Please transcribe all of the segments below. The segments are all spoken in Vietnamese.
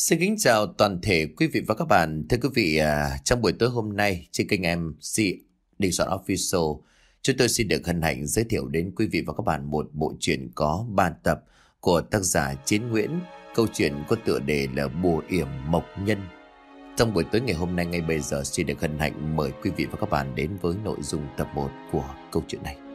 Xin kính chào toàn thể quý vị và các bạn. Thưa quý vị, à, trong buổi tối hôm nay trên kênh MC Đình Soạn Official, chúng tôi xin được hân hạnh giới thiệu đến quý vị và các bạn một bộ truyện có 3 tập của tác giả Chiến Nguyễn. Câu chuyện có tựa đề là Bùa Yểm Mộc Nhân. Trong buổi tối ngày hôm nay ngay bây giờ xin được hân hạnh mời quý vị và các bạn đến với nội dung tập 1 của câu chuyện này.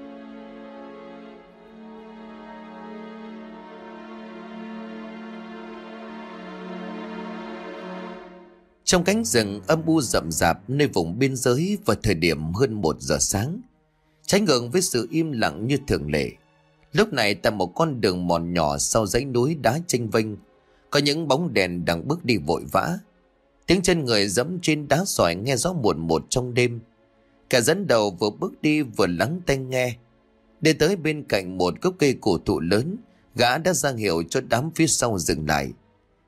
Trong cánh rừng âm u rậm rạp nơi vùng biên giới vào thời điểm hơn một giờ sáng. Trái ngược với sự im lặng như thường lệ. Lúc này tại một con đường mòn nhỏ sau dãy núi đá tranh vênh, có những bóng đèn đang bước đi vội vã. Tiếng chân người dẫm trên đá sỏi nghe rõ muộn một trong đêm. Cả dẫn đầu vừa bước đi vừa lắng tai nghe. Đi tới bên cạnh một gốc cây cổ thụ lớn, gã đã ra hiệu cho đám phía sau dừng lại.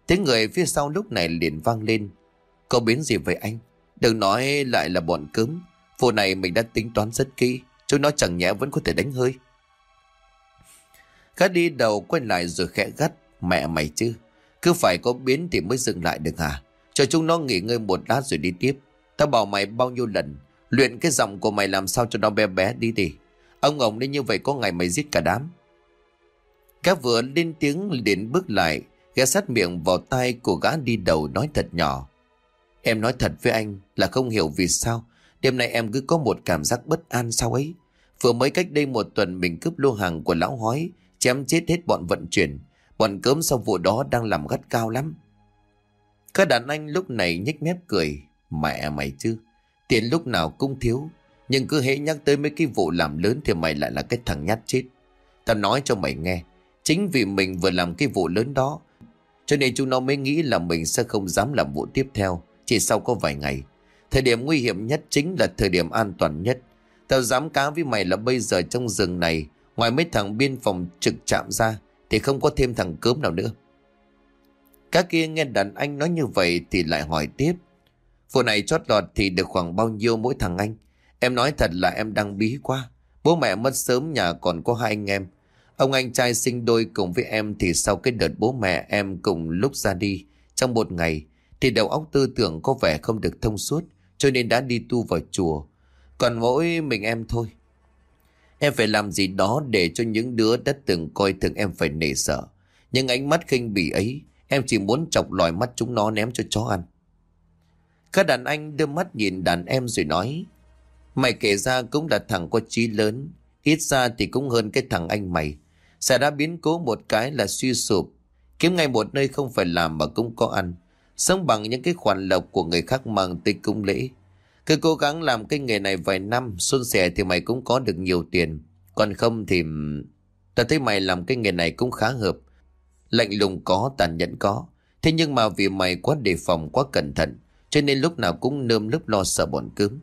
Tiếng người phía sau lúc này liền vang lên. Có biến gì vậy anh? Đừng nói lại là bọn cướm. Vụ này mình đã tính toán rất kỹ. Chúng nó chẳng nhẽ vẫn có thể đánh hơi. Gắt đi đầu quay lại rồi khẽ gắt. Mẹ mày chứ. Cứ phải có biến thì mới dừng lại được hả? Cho chúng nó nghỉ ngơi một lát rồi đi tiếp. Tao bảo mày bao nhiêu lần. Luyện cái giọng của mày làm sao cho nó bé bé đi đi. Ông ông nên như vậy có ngày mày giết cả đám. Các vừa lên tiếng liền bước lại. Ghé sát miệng vào tay của gã đi đầu nói thật nhỏ. Em nói thật với anh là không hiểu vì sao Đêm nay em cứ có một cảm giác bất an sao ấy. Vừa mới cách đây một tuần mình cướp lô hàng của lão hói, Chém chết hết bọn vận chuyển. Bọn cớm sau vụ đó đang làm gắt cao lắm. Các đàn anh lúc này nhếch mép cười, Mẹ mày chứ, Tiền lúc nào cũng thiếu, Nhưng cứ hễ nhắc tới mấy cái vụ làm lớn Thì mày lại là cái thằng nhát chết. Tao nói cho mày nghe, Chính vì mình vừa làm cái vụ lớn đó, Cho nên chúng nó mới nghĩ là mình sẽ không dám làm vụ tiếp theo chỉ sau có vài ngày. Thời điểm nguy hiểm nhất chính là thời điểm an toàn nhất. Tao dám cá với mày là bây giờ trong rừng này, ngoài mấy thằng biên phòng trực chạm ra, thì không có thêm thằng cướp nào nữa. Các kia nghe đàn anh nói như vậy thì lại hỏi tiếp. Vụ này chót lọt thì được khoảng bao nhiêu mỗi thằng anh? Em nói thật là em đang bí quá. Bố mẹ mất sớm nhà còn có hai anh em. Ông anh trai sinh đôi cùng với em thì sau cái đợt bố mẹ em cùng lúc ra đi trong một ngày thì đầu óc tư tưởng có vẻ không được thông suốt cho nên đã đi tu vào chùa. Còn mỗi mình em thôi. Em phải làm gì đó để cho những đứa đã từng coi thường em phải nể sợ. Nhưng ánh mắt khinh bỉ ấy, em chỉ muốn chọc lòi mắt chúng nó ném cho chó ăn. Các đàn anh đưa mắt nhìn đàn em rồi nói, Mày kể ra cũng là thằng có trí lớn, ít ra thì cũng hơn cái thằng anh mày. Sẽ đã biến cố một cái là suy sụp, kiếm ngay một nơi không phải làm mà cũng có ăn. Sống bằng những cái khoản lộc của người khác mang tới cung lễ. Cứ cố gắng làm cái nghề này vài năm, xuân sẻ thì mày cũng có được nhiều tiền. Còn không thì... Ta thấy mày làm cái nghề này cũng khá hợp. Lạnh lùng có, tàn nhẫn có. Thế nhưng mà vì mày quá đề phòng, quá cẩn thận, cho nên lúc nào cũng nơm nớp lo sợ bọn cướm.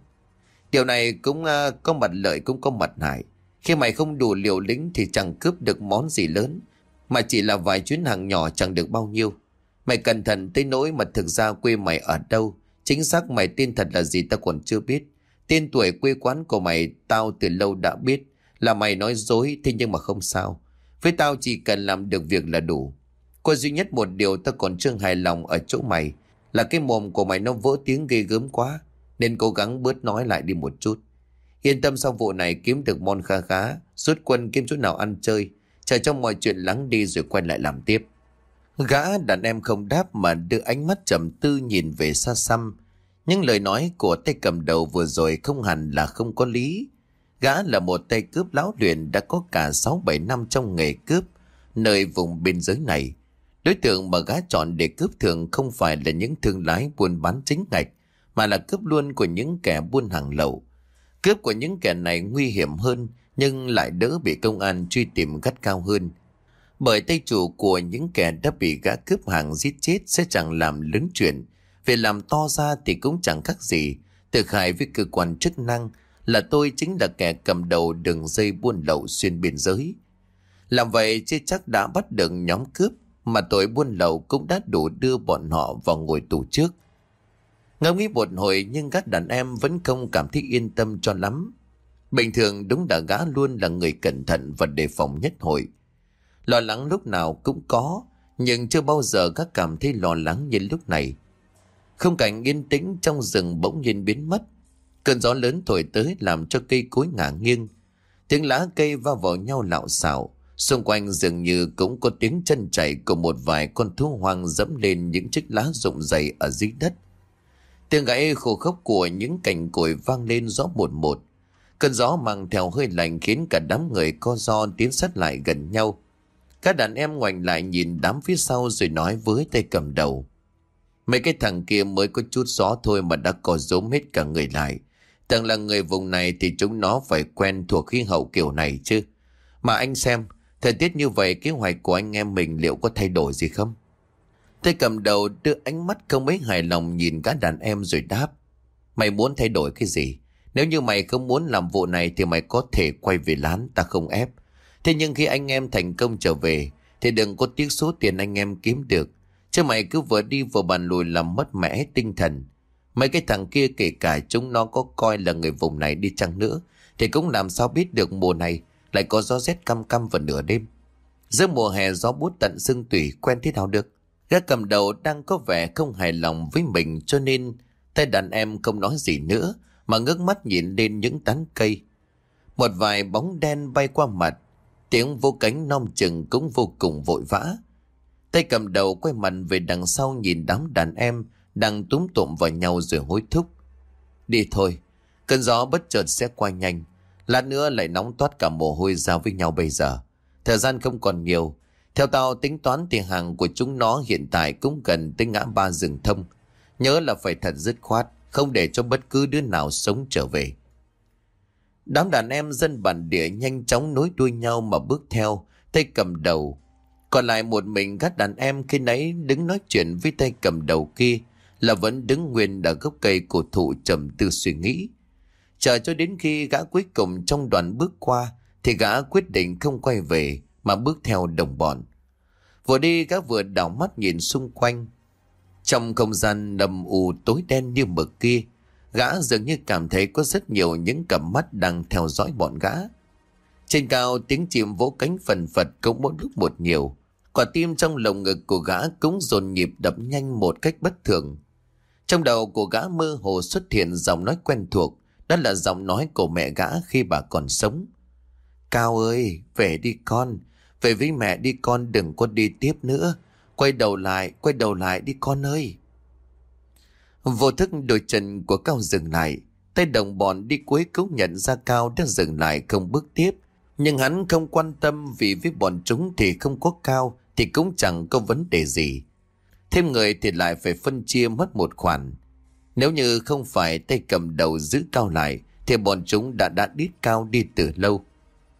Điều này cũng uh, có mặt lợi cũng có mặt hại. Khi mày không đủ liều lĩnh thì chẳng cướp được món gì lớn, mà chỉ là vài chuyến hàng nhỏ chẳng được bao nhiêu. Mày cẩn thận tới nỗi mà thực ra quê mày ở đâu. Chính xác mày tin thật là gì tao còn chưa biết. Tên tuổi quê quán của mày tao từ lâu đã biết. Là mày nói dối, thế nhưng mà không sao. Với tao chỉ cần làm được việc là đủ. Có duy nhất một điều tao còn chưa hài lòng ở chỗ mày. Là cái mồm của mày nó vỡ tiếng ghê gớm quá. Nên cố gắng bớt nói lại đi một chút. Yên tâm sau vụ này kiếm được mon kha khá. Rút quân kiếm chỗ nào ăn chơi. Chờ trong mọi chuyện lắng đi rồi quay lại làm tiếp. Gã đàn em không đáp mà đưa ánh mắt trầm tư nhìn về xa xăm. Nhưng lời nói của tay cầm đầu vừa rồi không hẳn là không có lý. Gã là một tay cướp lão luyện đã có cả 6-7 năm trong nghề cướp, nơi vùng biên giới này. Đối tượng mà gã chọn để cướp thường không phải là những thương lái buôn bán chính ngạch, mà là cướp luôn của những kẻ buôn hàng lậu. Cướp của những kẻ này nguy hiểm hơn, nhưng lại đỡ bị công an truy tìm gắt cao hơn – bởi tay chủ của những kẻ đã bị gã cướp hàng giết chết sẽ chẳng làm lớn chuyện. Về làm to ra thì cũng chẳng khác gì. Thực hại với cơ quan chức năng là tôi chính là kẻ cầm đầu đường dây buôn lậu xuyên biên giới. Làm vậy chưa chắc đã bắt được nhóm cướp, mà tội buôn lậu cũng đã đủ đưa bọn họ vào ngồi tù trước. Ngẫm nghĩ một hồi nhưng các đàn em vẫn không cảm thấy yên tâm cho lắm. Bình thường đúng đã gã luôn là người cẩn thận và đề phòng nhất hội. Lo lắng lúc nào cũng có, Nhưng chưa bao giờ các cảm thấy lo lắng như lúc này. Không cảnh yên tĩnh trong rừng bỗng nhiên biến mất. Cơn gió lớn thổi tới làm cho cây cối ngả nghiêng. Tiếng lá cây va vào nhau lạo xạo. Xung quanh dường như cũng có tiếng chân chạy của một vài con thú hoang dẫm lên những chiếc lá rụng dày ở dưới đất. Tiếng gãy khô khốc của những cành cối vang lên rõ một một. Cơn gió mang theo hơi lạnh khiến cả đám người co do tiến sát lại gần nhau. Các đàn em ngoảnh lại nhìn đám phía sau rồi nói với tay cầm đầu. Mấy cái thằng kia mới có chút gió thôi mà đã có giống hết cả người lại. Thằng là người vùng này thì chúng nó phải quen thuộc khí hậu kiểu này chứ. Mà anh xem, thời tiết như vậy kế hoạch của anh em mình liệu có thay đổi gì không? Tay cầm đầu đưa ánh mắt không mấy hài lòng nhìn các đàn em rồi đáp. Mày muốn thay đổi cái gì? Nếu như mày không muốn làm vụ này thì mày có thể quay về lán ta không ép. Thế nhưng khi anh em thành công trở về thì đừng có tiếc số tiền anh em kiếm được. Chứ mày cứ vừa đi vừa bàn lùi làm mất mẽ tinh thần. Mấy cái thằng kia kể cả chúng nó có coi là người vùng này đi chăng nữa thì cũng làm sao biết được mùa này lại có gió rét căm căm vào nửa đêm. Giữa mùa hè gió bút tận xương tủy quen thế nào được. Gã cầm đầu đang có vẻ không hài lòng với mình cho nên tay đàn em không nói gì nữa mà ngước mắt nhìn lên những tán cây. Một vài bóng đen bay qua mặt, tiếng vô cánh non chừng cũng vô cùng vội vã. Tay cầm đầu quay mặt về đằng sau nhìn đám đàn em đang túm tụm vào nhau rồi hối thúc. Đi thôi, cơn gió bất chợt sẽ qua nhanh. Lát nữa lại nóng toát cả mồ hôi ra với nhau bây giờ. Thời gian không còn nhiều. Theo tao tính toán tiền hàng của chúng nó hiện tại cũng gần tới ngã ba rừng thông. Nhớ là phải thật dứt khoát, không để cho bất cứ đứa nào sống trở về. Đám đàn em dân bản địa nhanh chóng nối đuôi nhau mà bước theo, tay cầm đầu. Còn lại một mình các đàn em khi nãy đứng nói chuyện với tay cầm đầu kia là vẫn đứng nguyên ở gốc cây cổ thụ trầm tư suy nghĩ. Chờ cho đến khi gã cuối cùng trong đoàn bước qua thì gã quyết định không quay về mà bước theo đồng bọn. Vừa đi gã vừa đảo mắt nhìn xung quanh. Trong không gian nầm u tối đen như mực kia, gã dường như cảm thấy có rất nhiều những cặp mắt đang theo dõi bọn gã. Trên cao tiếng chim vỗ cánh phần phật cũng mỗi lúc một nhiều. Quả tim trong lồng ngực của gã cũng dồn nhịp đập nhanh một cách bất thường. Trong đầu của gã mơ hồ xuất hiện giọng nói quen thuộc, đó là giọng nói của mẹ gã khi bà còn sống. Cao ơi, về đi con, về với mẹ đi con đừng có đi tiếp nữa. Quay đầu lại, quay đầu lại đi con ơi. Vô thức đôi chân của Cao dừng lại, tay đồng bọn đi cuối cứu nhận ra Cao đã dừng lại không bước tiếp. Nhưng hắn không quan tâm vì với bọn chúng thì không có Cao thì cũng chẳng có vấn đề gì. Thêm người thì lại phải phân chia mất một khoản. Nếu như không phải tay cầm đầu giữ Cao lại thì bọn chúng đã đã đít Cao đi từ lâu.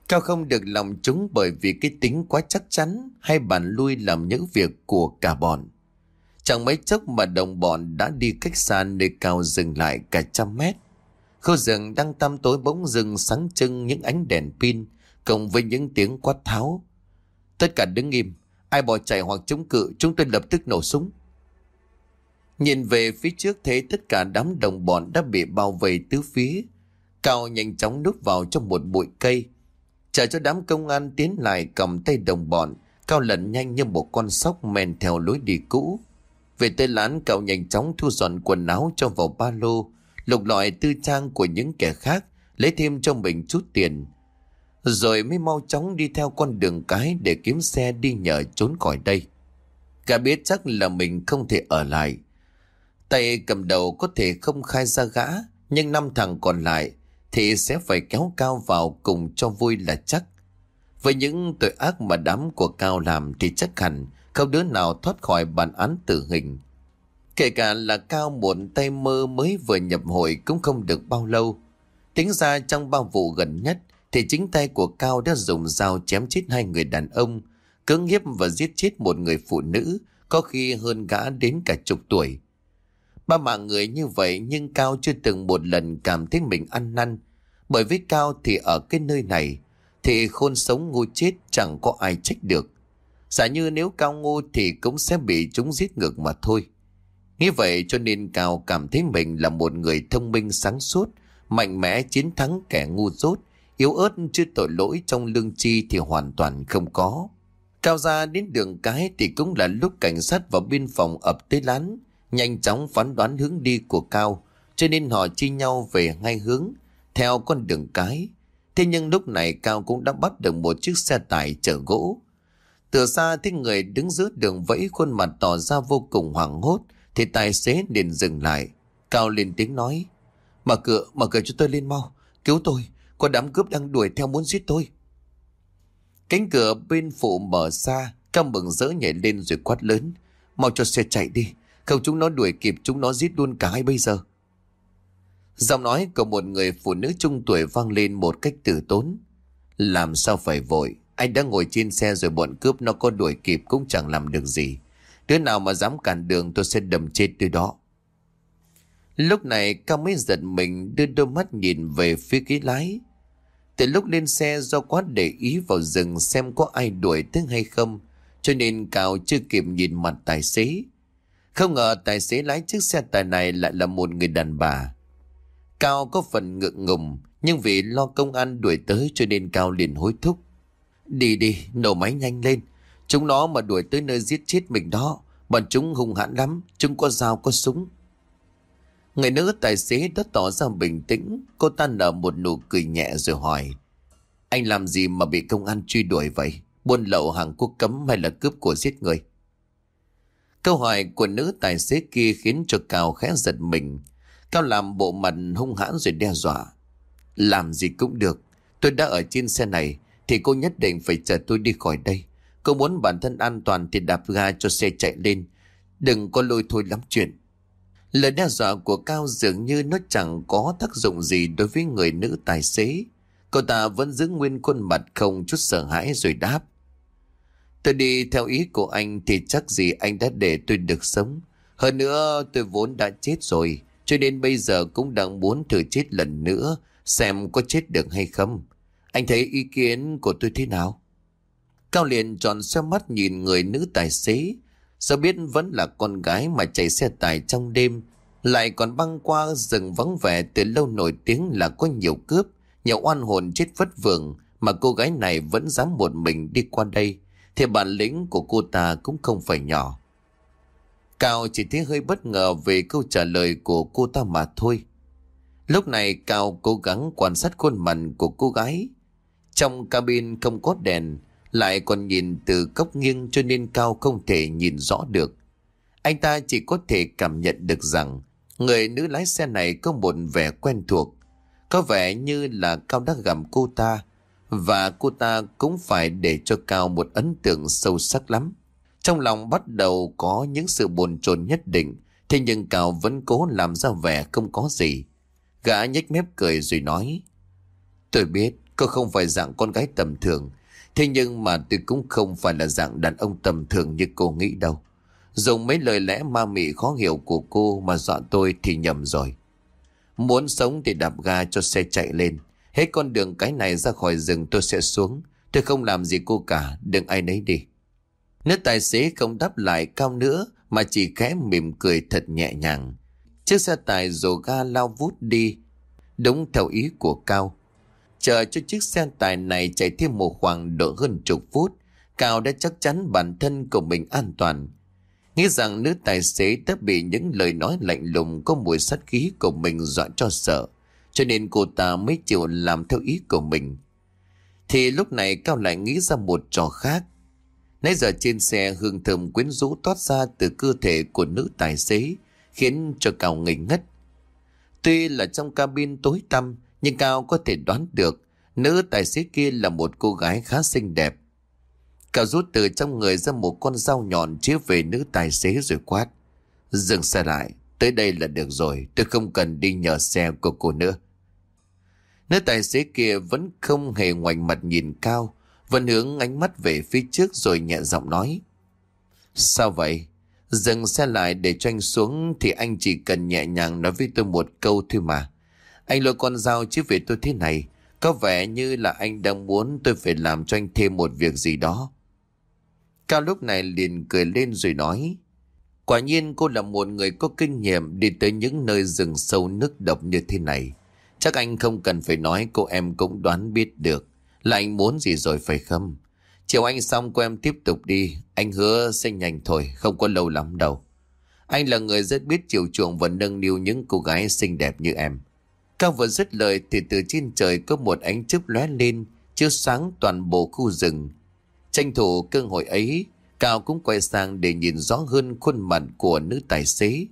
Cao không được lòng chúng bởi vì cái tính quá chắc chắn hay bản lui làm những việc của cả bọn. Chẳng mấy chốc mà đồng bọn đã đi cách xa nơi Cao dừng lại cả trăm mét. Khu rừng đang tăm tối bỗng rừng sáng trưng những ánh đèn pin cộng với những tiếng quát tháo. Tất cả đứng im, ai bỏ chạy hoặc chống cự chúng tôi lập tức nổ súng. Nhìn về phía trước thấy tất cả đám đồng bọn đã bị bao vây tứ phía. Cao nhanh chóng núp vào trong một bụi cây. Chờ cho đám công an tiến lại cầm tay đồng bọn. Cao lẩn nhanh như một con sóc men theo lối đi cũ. Về tới lán cậu nhanh chóng thu dọn quần áo cho vào ba lô. Lục lọi tư trang của những kẻ khác. Lấy thêm cho mình chút tiền. Rồi mới mau chóng đi theo con đường cái để kiếm xe đi nhờ trốn khỏi đây. Cả biết chắc là mình không thể ở lại. Tay cầm đầu có thể không khai ra gã, nhưng năm thằng còn lại thì sẽ phải kéo Cao vào cùng cho vui là chắc. Với những tội ác mà đám của Cao làm thì chắc hẳn không đứa nào thoát khỏi bản án tử hình. Kể cả là Cao muộn tay mơ mới vừa nhập hội cũng không được bao lâu. Tính ra trong bao vụ gần nhất thì chính tay của Cao đã dùng dao chém chết hai người đàn ông, cưỡng hiếp và giết chết một người phụ nữ, có khi hơn gã đến cả chục tuổi. Ba mạng người như vậy nhưng Cao chưa từng một lần cảm thấy mình ăn năn. Bởi với Cao thì ở cái nơi này thì khôn sống ngu chết chẳng có ai trách được. Giả như nếu Cao ngu thì cũng sẽ bị chúng giết ngược mà thôi. Nghĩ vậy cho nên Cao cảm thấy mình là một người thông minh sáng suốt, mạnh mẽ chiến thắng kẻ ngu dốt, yếu ớt chưa tội lỗi trong lương chi thì hoàn toàn không có. Cao ra đến đường cái thì cũng là lúc cảnh sát và biên phòng ập tới lán, nhanh chóng phán đoán hướng đi của Cao, cho nên họ chia nhau về hai hướng, theo con đường cái. Thế nhưng lúc này Cao cũng đã bắt được một chiếc xe tải chở gỗ. Từ xa thấy người đứng giữa đường vẫy khuôn mặt tỏ ra vô cùng hoảng hốt, thì tài xế liền dừng lại. Cao lên tiếng nói, mở cửa, mở cửa cho tôi lên mau, cứu tôi, có đám cướp đang đuổi theo muốn giết tôi. Cánh cửa bên phụ mở ra, Cao mừng rỡ nhảy lên rồi quát lớn. Mau cho xe chạy đi, không chúng nó đuổi kịp chúng nó giết luôn cả hai bây giờ. Giọng nói của một người phụ nữ trung tuổi vang lên một cách tử tốn. Làm sao phải vội, anh đã ngồi trên xe rồi bọn cướp nó có đuổi kịp cũng chẳng làm được gì. Đứa nào mà dám cản đường tôi sẽ đầm chết đứa đó. Lúc này Cao mới giật mình đưa đôi mắt nhìn về phía ghế lái. Từ lúc lên xe do quá để ý vào rừng xem có ai đuổi tới hay không, cho nên Cao chưa kịp nhìn mặt tài xế. Không ngờ tài xế lái chiếc xe tải này lại là một người đàn bà. Cao có phần ngượng ngùng, nhưng vì lo công an đuổi tới cho nên Cao liền hối thúc. Đi đi, nổ máy nhanh lên. Chúng nó mà đuổi tới nơi giết chết mình đó. Bọn chúng hung hãn lắm, chúng có dao có súng. Người nữ tài xế đã tỏ ra bình tĩnh, cô ta nở một nụ cười nhẹ rồi hỏi. Anh làm gì mà bị công an truy đuổi vậy? Buôn lậu hàng quốc cấm hay là cướp của giết người? Câu hỏi của nữ tài xế kia khiến cho Cao khẽ giật mình. Cao làm bộ mặt hung hãn rồi đe dọa. Làm gì cũng được. Tôi đã ở trên xe này thì cô nhất định phải chờ tôi đi khỏi đây. Cô muốn bản thân an toàn thì đạp ga cho xe chạy lên. Đừng có lôi thôi lắm chuyện. Lời đe dọa của Cao dường như nó chẳng có tác dụng gì đối với người nữ tài xế. Cô ta vẫn giữ nguyên khuôn mặt không chút sợ hãi rồi đáp. Tôi đi theo ý của anh thì chắc gì anh đã để tôi được sống. Hơn nữa tôi vốn đã chết rồi, cho nên bây giờ cũng đang muốn thử chết lần nữa, xem có chết được hay không. Anh thấy ý kiến của tôi thế nào? Cao liền tròn xe mắt nhìn người nữ tài xế, Sao biết vẫn là con gái mà chạy xe tải trong đêm Lại còn băng qua rừng vắng vẻ từ lâu nổi tiếng là có nhiều cướp Nhiều oan hồn chết vất vưởng Mà cô gái này vẫn dám một mình đi qua đây. Thì bản lĩnh của cô ta cũng không phải nhỏ. Cao chỉ thấy hơi bất ngờ về câu trả lời của cô ta mà thôi. Lúc này Cao cố gắng quan sát khuôn mặt của cô gái. Trong cabin không có đèn, lại còn nhìn từ cốc nghiêng cho nên Cao không thể nhìn rõ được. Anh ta chỉ có thể cảm nhận được rằng người nữ lái xe này có một vẻ quen thuộc. Có vẻ như là Cao đã gặp cô ta, và cô ta cũng phải để cho Cao một ấn tượng sâu sắc lắm. Trong lòng bắt đầu có những sự buồn chồn nhất định, Thế nhưng Cao vẫn cố làm ra vẻ không có gì Gã nhếch mép cười rồi nói, Tôi biết cô không phải dạng con gái tầm thường Thế nhưng mà tôi cũng không phải là dạng đàn ông tầm thường như cô nghĩ đâu. Dùng mấy lời lẽ ma mị khó hiểu của cô mà dọa tôi thì nhầm rồi. Muốn sống thì đạp ga cho xe chạy lên. Hết con đường cái này ra khỏi rừng tôi sẽ xuống. Tôi không làm gì cô cả, đừng ai nấy đi. Nếu tài xế không đáp lại cao nữa mà chỉ khẽ mỉm cười thật nhẹ nhàng. Chiếc xe tải rồ ga lao vút đi, đúng theo ý của Cao. Chờ cho chiếc xe tải này chạy thêm một khoảng độ hơn chục phút, Cao đã chắc chắn bản thân của mình an toàn. Nghĩ rằng nữ tài xế đã bị những lời nói lạnh lùng có mùi sát khí của mình dọa cho sợ, cho nên cô ta mới chịu làm theo ý của mình. Thì lúc này Cao lại nghĩ ra một trò khác. Nãy giờ trên xe hương thơm quyến rũ toát ra từ cơ thể của nữ tài xế, khiến cho Cao ngây ngất. Tuy là trong cabin tối tăm, nhưng Cao có thể đoán được nữ tài xế kia là một cô gái khá xinh đẹp. Cao rút từ trong người ra một con dao nhọn chĩa về nữ tài xế rồi quát. Dừng xe lại, tới đây là được rồi, tôi không cần đi nhờ xe của cô nữa. Nữ tài xế kia vẫn không hề ngoảnh mặt nhìn Cao, vẫn hướng ánh mắt về phía trước rồi nhẹ giọng nói. Sao vậy? Dừng xe lại để cho anh xuống thì anh chỉ cần nhẹ nhàng nói với tôi một câu thôi mà. Anh lôi con dao chứ về tôi thế này. Có vẻ như là anh đang muốn tôi phải làm cho anh thêm một việc gì đó. Cao lúc này liền cười lên rồi nói. Quả nhiên cô là một người có kinh nghiệm đi tới những nơi rừng sâu nước độc như thế này. Chắc anh không cần phải nói cô em cũng đoán biết được là anh muốn gì rồi phải không? Chiều anh xong cô em tiếp tục đi. Anh hứa sẽ nhanh thôi, không có lâu lắm đâu. Anh là người rất biết chiều chuộng và nâng niu những cô gái xinh đẹp như em. Cao vừa dứt lời thì từ trên trời có một ánh chớp lóe lên, chiếu sáng toàn bộ khu rừng. Tranh thủ cơ hội ấy, Cao cũng quay sang để nhìn rõ hơn khuôn mặt của nữ tài xế.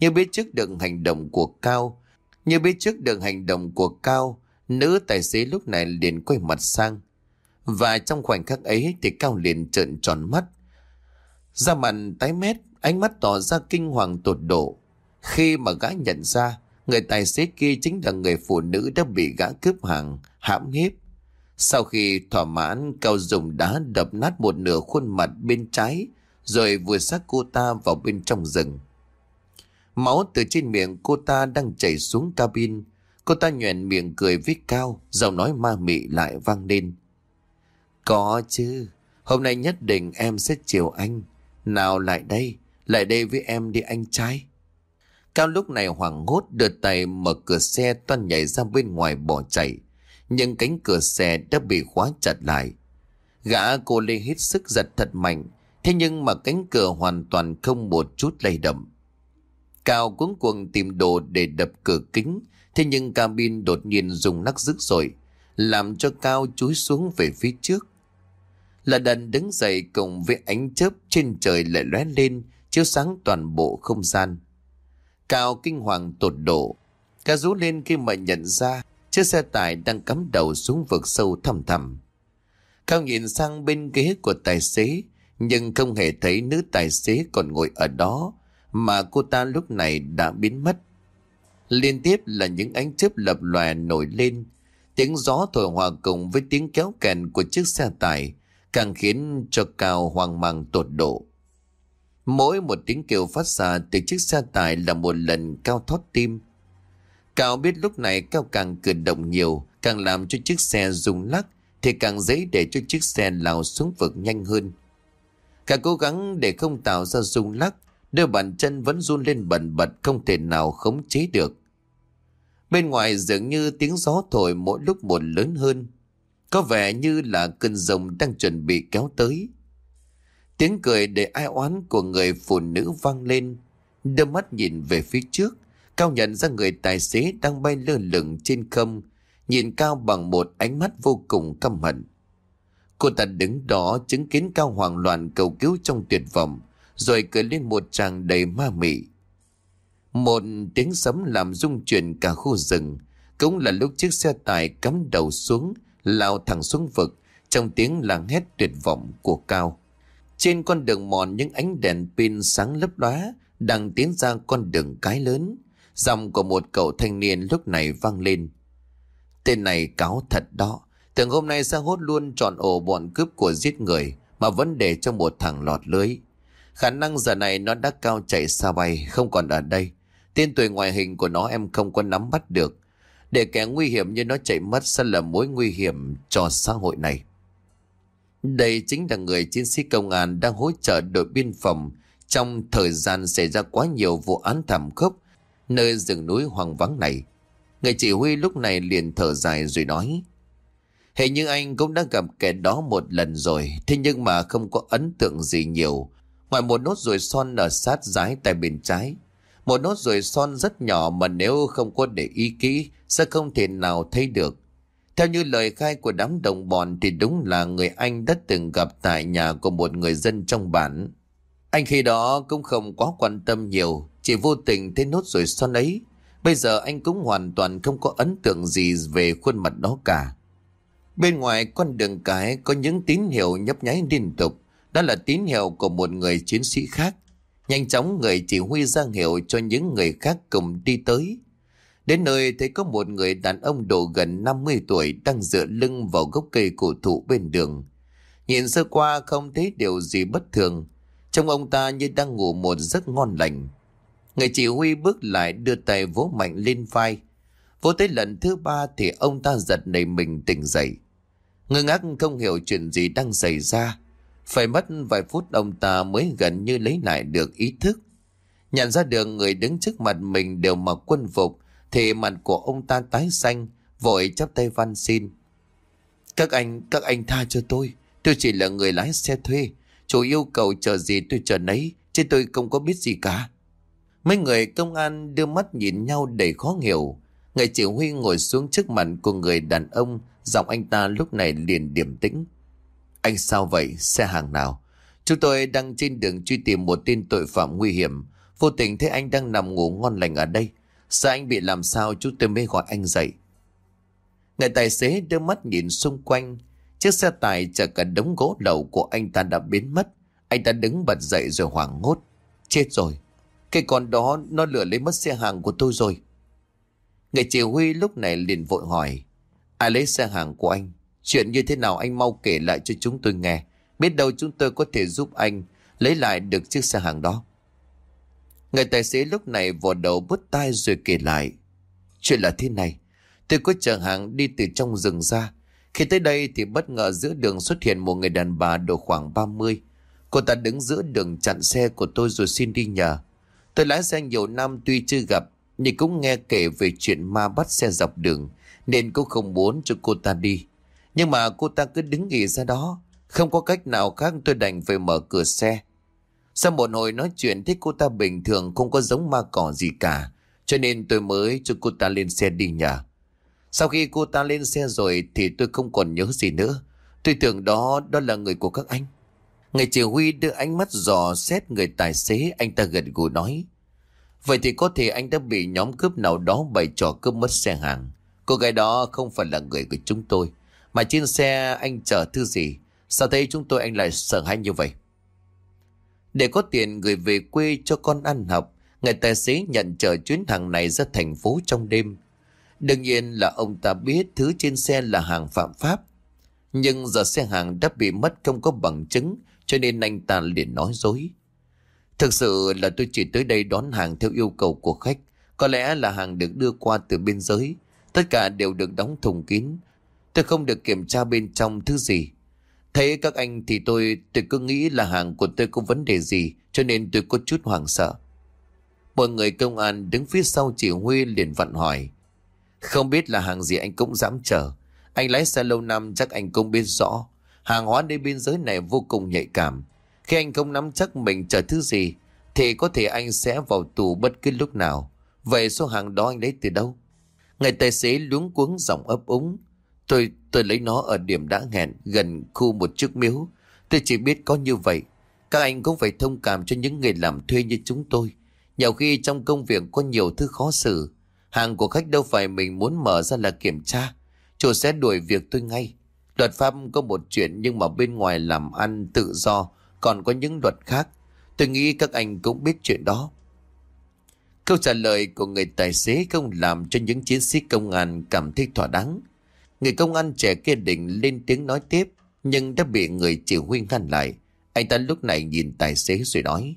Như biết trước được hành động của Cao, như biết trước được hành động của Cao, nữ tài xế lúc này liền quay mặt sang. Và trong khoảnh khắc ấy thì Cao liền trợn tròn mắt. Da mặt tái mét, ánh mắt tỏ ra kinh hoàng tột độ. Khi mà gã nhận ra, người tài xế kia chính là người phụ nữ đã bị gã cướp hàng, hãm hiếp. Sau khi thỏa mãn, Cao dùng đá đập nát một nửa khuôn mặt bên trái, rồi vùi xác cô ta vào bên trong rừng. Máu từ trên miệng cô ta đang chảy xuống cabin. Cô ta nhoèn miệng cười với Cao, giọng nói ma mị lại vang lên. Có chứ, hôm nay nhất định em sẽ chiều anh. Nào lại đây, lại đây với em đi anh trai. Cao lúc này hoảng hốt đưa tay mở cửa xe toan nhảy ra bên ngoài bỏ chạy. Nhưng cánh cửa xe đã bị khóa chặt lại. Gã cô lê hít sức giật thật mạnh. Thế nhưng mà cánh cửa hoàn toàn không một chút lay động. Cao cuống cuồng tìm đồ để đập cửa kính. Thế nhưng cabin đột nhiên dùng nắc dữ rồi. Làm cho Cao chúi xuống về phía trước. Là đần đứng dậy cùng với ánh chớp trên trời lại lóe lên, chiếu sáng toàn bộ không gian. Cao kinh hoàng tột độ. Ca rú lên khi mà nhận ra chiếc xe tải đang cắm đầu xuống vực sâu thầm thầm. Cao nhìn sang bên ghế của tài xế, nhưng không hề thấy nữ tài xế còn ngồi ở đó, mà cô ta lúc này đã biến mất. Liên tiếp là những ánh chớp lập lòe nổi lên, tiếng gió thổi hòa cùng với tiếng kéo kèn của chiếc xe tải, càng khiến cho Cao hoang mang tột độ. Mỗi một tiếng kêu phát ra từ chiếc xe tải là một lần Cao thoát tim. Cao biết lúc này Cao càng cử động nhiều, càng làm cho chiếc xe rung lắc, thì càng dễ để cho chiếc xe lao xuống vực nhanh hơn. Càng cố gắng để không tạo ra rung lắc, đôi bàn chân vẫn run lên bần bật không thể nào khống chế được. Bên ngoài dường như tiếng gió thổi mỗi lúc một lớn hơn. Có vẻ như là cơn rồng đang chuẩn bị kéo tới. Tiếng cười để ai oán của người phụ nữ vang lên. Đưa mắt nhìn về phía trước. Cao nhận ra người tài xế đang bay lơ lửng trên không. Nhìn Cao bằng một ánh mắt vô cùng căm hận. Cô ta đứng đó chứng kiến Cao hoảng loạn cầu cứu trong tuyệt vọng. Rồi cười lên một tràng đầy ma mị. Một tiếng sấm làm rung chuyển cả khu rừng. Cũng là lúc chiếc xe tải cắm đầu xuống, lao thẳng xuống vực, trong tiếng làng hét tuyệt vọng của Cao. Trên con đường mòn những ánh đèn pin sáng lấp lóa đang tiến ra con đường cái lớn. Dòng của một cậu thanh niên lúc này vang lên. Tên này cáo thật đó. Tưởng hôm nay sẽ hốt luôn trọn ổ bọn cướp của giết người mà vẫn để cho một thằng lọt lưới. Khả năng giờ này nó đã cao chạy xa bay, không còn ở đây. Tên tuổi ngoại hình của nó em không có nắm bắt được. Để kẻ nguy hiểm như nó chạy mất sẽ là mối nguy hiểm cho xã hội này. Đây chính là người chiến sĩ công an đang hỗ trợ đội biên phòng trong thời gian xảy ra quá nhiều vụ án thảm khốc nơi rừng núi hoang vắng này. Người chỉ huy lúc này liền thở dài rồi nói, Hệ như anh cũng đã gặp kẻ đó một lần rồi, Thế nhưng mà không có ấn tượng gì nhiều Ngoài một nốt ruồi son ở sát rái tay bên trái, Một nốt ruồi son rất nhỏ mà nếu không có để ý kỹ Sẽ không thể nào thấy được theo như lời khai của đám đồng bọn thì đúng là người anh đã từng gặp tại nhà của một người dân trong bản. Anh khi đó cũng không quá quan tâm nhiều, chỉ vô tình thấy nốt rồi son ấy. Bây giờ anh cũng hoàn toàn không có ấn tượng gì về khuôn mặt đó cả. Bên ngoài con đường cái có những tín hiệu nhấp nháy liên tục. Đó là tín hiệu của một người chiến sĩ khác. Nhanh chóng người chỉ huy ra hiệu cho những người khác cùng đi tới. Đến nơi thấy có một người đàn ông độ gần 50 tuổi đang dựa lưng vào gốc cây cổ thụ bên đường. Nhìn sơ qua không thấy điều gì bất thường. Trong ông ta như đang ngủ một giấc ngon lành. Người chỉ huy bước lại đưa tay vỗ mạnh lên vai. Vỗ tới lần thứ ba thì ông ta giật nảy mình tỉnh dậy. Ngơ ngác không hiểu chuyện gì đang xảy ra. Phải mất vài phút ông ta mới gần như lấy lại được ý thức. Nhận ra được người đứng trước mặt mình đều mặc quân phục thì mặt của ông ta tái xanh, vội chắp tay van xin. Các anh, các anh tha cho tôi, Tôi chỉ là người lái xe thuê. Chủ yêu cầu chờ gì tôi chờ nấy, chứ tôi không có biết gì cả. Mấy người công an đưa mắt nhìn nhau đầy khó hiểu. Người chỉ huy ngồi xuống trước mặt của người đàn ông, giọng anh ta lúc này liền điềm tĩnh. Anh sao vậy? Xe hàng nào? Chúng tôi đang trên đường truy tìm một tên tội phạm nguy hiểm. Vô tình thấy anh đang nằm ngủ ngon lành ở đây sao anh bị làm sao chúng tôi mới gọi anh dậy. Người tài xế đưa mắt nhìn xung quanh. Chiếc xe tải chở cả đống gỗ lậu của anh ta đã biến mất. Anh ta đứng bật dậy rồi hoảng hốt. Chết rồi. Cái con đó, nó lừa lấy mất xe hàng của tôi rồi. Người chỉ huy lúc này liền vội hỏi. Ai lấy xe hàng của anh? Chuyện như thế nào anh mau kể lại cho chúng tôi nghe. Biết đâu chúng tôi có thể giúp anh lấy lại được chiếc xe hàng đó. Người tài xế lúc này vò đầu bứt tai rồi kể lại. Chuyện là thế này. Tôi có chở hàng đi từ trong rừng ra. Khi tới đây thì bất ngờ giữa đường xuất hiện một người đàn bà độ khoảng 30. Cô ta đứng giữa đường chặn xe của tôi rồi xin đi nhờ. Tôi lái xe nhiều năm tuy chưa gặp, nhưng cũng nghe kể về chuyện ma bắt xe dọc đường, nên cũng không muốn cho cô ta đi. Nhưng mà cô ta cứ đứng nghỉ ra đó. Không có cách nào khác tôi đành phải mở cửa xe. Sau một hồi nói chuyện thấy cô ta bình thường không có giống ma cỏ gì cả. Cho nên tôi mới cho cô ta lên xe đi nhà Sau khi cô ta lên xe rồi thì tôi không còn nhớ gì nữa. Tôi tưởng đó đó là người của các anh. ngày chỉ huy đưa ánh mắt dò xét người tài xế, anh ta gật gù nói. Vậy thì có thể anh đã bị nhóm cướp nào đó bày trò cướp mất xe hàng. Cô gái đó không phải là người của chúng tôi. Mà trên xe anh chở thứ gì? Sao thấy chúng tôi anh lại sợ hãi như vậy? Để có tiền gửi về quê cho con ăn học, người tài xế nhận chở chuyến hàng này ra thành phố trong đêm. Đương nhiên là ông ta biết thứ trên xe là hàng phạm pháp. Nhưng giờ xe hàng đã bị mất không có bằng chứng cho nên anh ta liền nói dối. Thực sự là tôi chỉ tới đây đón hàng theo yêu cầu của khách. Có lẽ là hàng được đưa qua từ biên giới. Tất cả đều được đóng thùng kín. Tôi không được kiểm tra bên trong thứ gì. Thấy các anh thì tôi tôi cứ nghĩ là hàng của tôi có vấn đề gì, cho nên tôi có chút hoảng sợ. Một người công an đứng phía sau chỉ huy liền vặn hỏi. Không biết là hàng gì anh cũng dám chờ. Anh lái xe lâu năm, chắc anh cũng biết rõ. Hàng hóa nơi biên giới này vô cùng nhạy cảm. Khi anh không nắm chắc mình chờ thứ gì, thì có thể anh sẽ vào tù bất cứ lúc nào. Vậy số hàng đó anh lấy từ đâu? Người tài xế luống cuống giọng ấp úng. Tôi tôi lấy nó ở điểm đã hẹn gần khu một chiếc miếu. Tôi chỉ biết có như vậy. Các anh cũng phải thông cảm cho những người làm thuê như chúng tôi. Nhiều khi trong công việc có nhiều thứ khó xử. Hàng của khách đâu phải mình muốn mở ra là kiểm tra. Chủ sẽ đuổi việc tôi ngay. Luật pháp có một chuyện nhưng mà bên ngoài làm ăn tự do, còn có những luật khác. Tôi nghĩ các anh cũng biết chuyện đó. Câu trả lời của người tài xế không làm cho những chiến sĩ công an cảm thấy thỏa đáng. Người công an trẻ kia định lên tiếng nói tiếp, nhưng đã bị người chỉ huy ngăn lại. Anh ta lúc này nhìn tài xế rồi nói.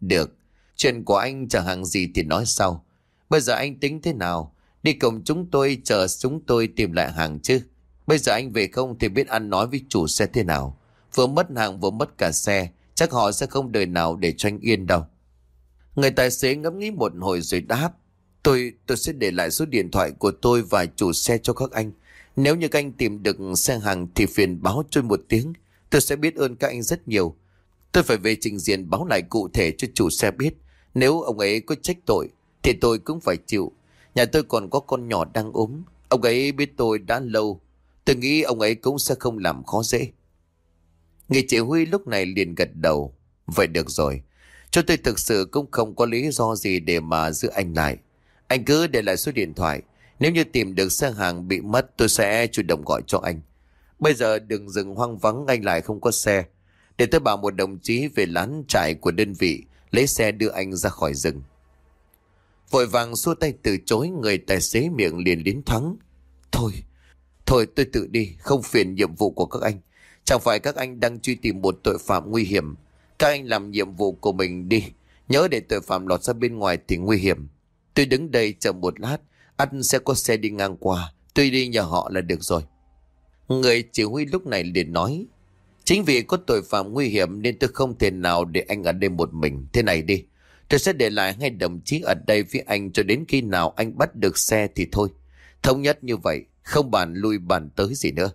Được, chuyện của anh chẳng hàng gì thì nói sau. Bây giờ anh tính thế nào? Đi cùng chúng tôi chờ chúng tôi tìm lại hàng chứ. Bây giờ anh về không thì biết ăn nói với chủ xe thế nào. Vừa mất hàng vừa mất cả xe, chắc họ sẽ không đời nào để cho anh yên đâu. Người tài xế ngẫm nghĩ một hồi rồi đáp. Tôi tôi sẽ để lại số điện thoại của tôi và chủ xe cho các anh. Nếu như các anh tìm được xe hàng thì phiền báo cho một tiếng. Tôi sẽ biết ơn các anh rất nhiều. Tôi phải về trình diện báo lại cụ thể cho chủ xe biết. Nếu ông ấy có trách tội, thì tôi cũng phải chịu. Nhà tôi còn có con nhỏ đang ốm. Ông ấy biết tôi đã lâu. Tôi nghĩ ông ấy cũng sẽ không làm khó dễ. Người chỉ huy lúc này liền gật đầu. Vậy được rồi. Cho tôi thực sự cũng không có lý do gì để mà giữ anh lại. Anh cứ để lại số điện thoại. Nếu như tìm được xe hàng bị mất tôi sẽ chủ động gọi cho anh. Bây giờ đừng dừng hoang vắng anh lại không có xe. Để tôi bảo một đồng chí về lán trại của đơn vị lấy xe đưa anh ra khỏi rừng. Vội vàng xua tay từ chối người tài xế miệng liền đến thắng. Thôi, thôi tôi tự đi, không phiền nhiệm vụ của các anh. Chẳng phải các anh đang truy tìm một tội phạm nguy hiểm. Các anh làm nhiệm vụ của mình đi. Nhớ để tội phạm lọt ra bên ngoài thì nguy hiểm. Tôi đứng đây chờ một lát. Anh sẽ có xe đi ngang qua. Tôi đi nhờ họ là được rồi. Người chỉ huy lúc này liền nói. Chính vì có tội phạm nguy hiểm nên tôi không thể nào để anh ở đây một mình. Thế này đi. Tôi sẽ để lại hai đồng chí ở đây với anh cho đến khi nào anh bắt được xe thì thôi. Thống nhất như vậy, không bàn lui bàn tới gì nữa.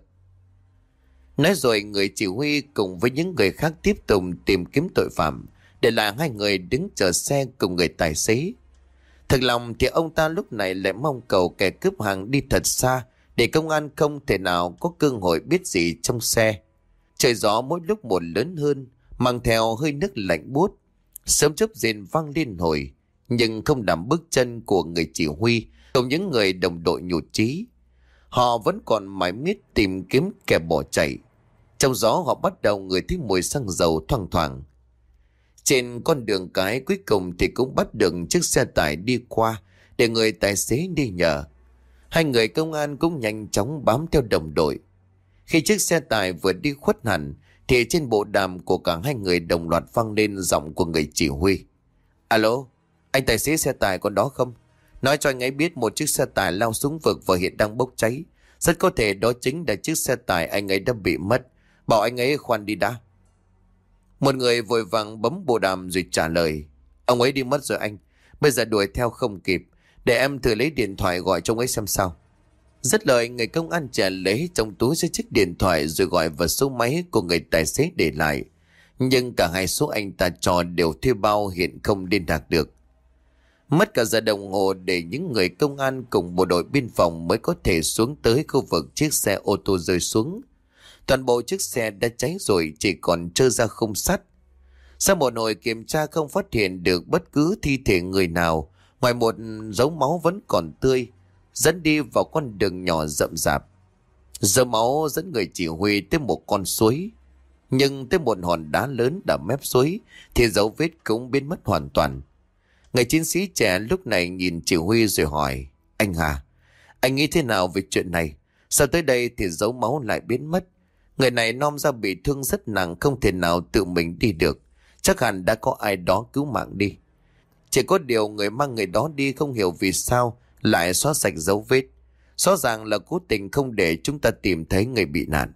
Nói rồi người chỉ huy cùng với những người khác tiếp tục tìm kiếm tội phạm, để lại hai người đứng chờ xe cùng người tài xế. Thực lòng thì ông ta lúc này lại mong cầu kẻ cướp hàng đi thật xa, để công an không thể nào có cơ hội biết gì trong xe. Trời gió mỗi lúc một lớn hơn, mang theo hơi nước lạnh buốt. Sớm chớp rền vang liên hồi, nhưng không đảm bước chân của người chỉ huy cùng những người đồng đội nhụt chí. Họ vẫn còn mãi miết tìm kiếm kẻ bỏ chạy. Trong gió họ bắt đầu người thấy mùi xăng dầu thoang thoảng. Trên con đường cái cuối cùng thì cũng bắt được chiếc xe tải đi qua để người tài xế đi nhờ. Hai người công an cũng nhanh chóng bám theo đồng đội. Khi chiếc xe tải vừa đi khuất hẳn thì trên bộ đàm của cả hai người đồng loạt vang lên giọng của người chỉ huy. Alo, anh tài xế xe tải còn đó không? Nói cho anh ấy biết một chiếc xe tải lao xuống vực và hiện đang bốc cháy. Rất có thể đó chính là chiếc xe tải anh ấy đã bị mất. Bảo anh ấy khoan đi đã. Một người vội vàng bấm bộ đàm rồi trả lời. Ông ấy đi mất rồi anh. Bây giờ đuổi theo không kịp. Để em thử lấy điện thoại gọi cho ông ấy xem sao. Rất lời, người công an trẻ lấy trong túi ra chiếc điện thoại rồi gọi vào số máy của người tài xế để lại. Nhưng cả hai số anh ta cho đều thuê bao hiện không liên lạc được. Mất cả giờ đồng hồ để những người công an cùng bộ đội biên phòng mới có thể xuống tới khu vực chiếc xe ô tô rơi xuống. Toàn bộ chiếc xe đã cháy rồi chỉ còn trơ ra khung sắt. Sau một hồi kiểm tra không phát hiện được bất cứ thi thể người nào, ngoài một dấu máu vẫn còn tươi, dẫn đi vào con đường nhỏ rậm rạp. Dấu máu dẫn người chỉ huy tới một con suối, nhưng tới một hòn đá lớn đập mép suối thì dấu vết cũng biến mất hoàn toàn. Người chiến sĩ trẻ lúc này nhìn chỉ huy rồi hỏi, anh Hà, anh nghĩ thế nào về chuyện này? Sao tới đây thì dấu máu lại biến mất? Người này non ra bị thương rất nặng, không thể nào tự mình đi được. Chắc hẳn đã có ai đó cứu mạng đi. Chỉ có điều người mang người đó đi không hiểu vì sao lại xóa sạch dấu vết. Rõ ràng là cố tình không để chúng ta tìm thấy người bị nạn.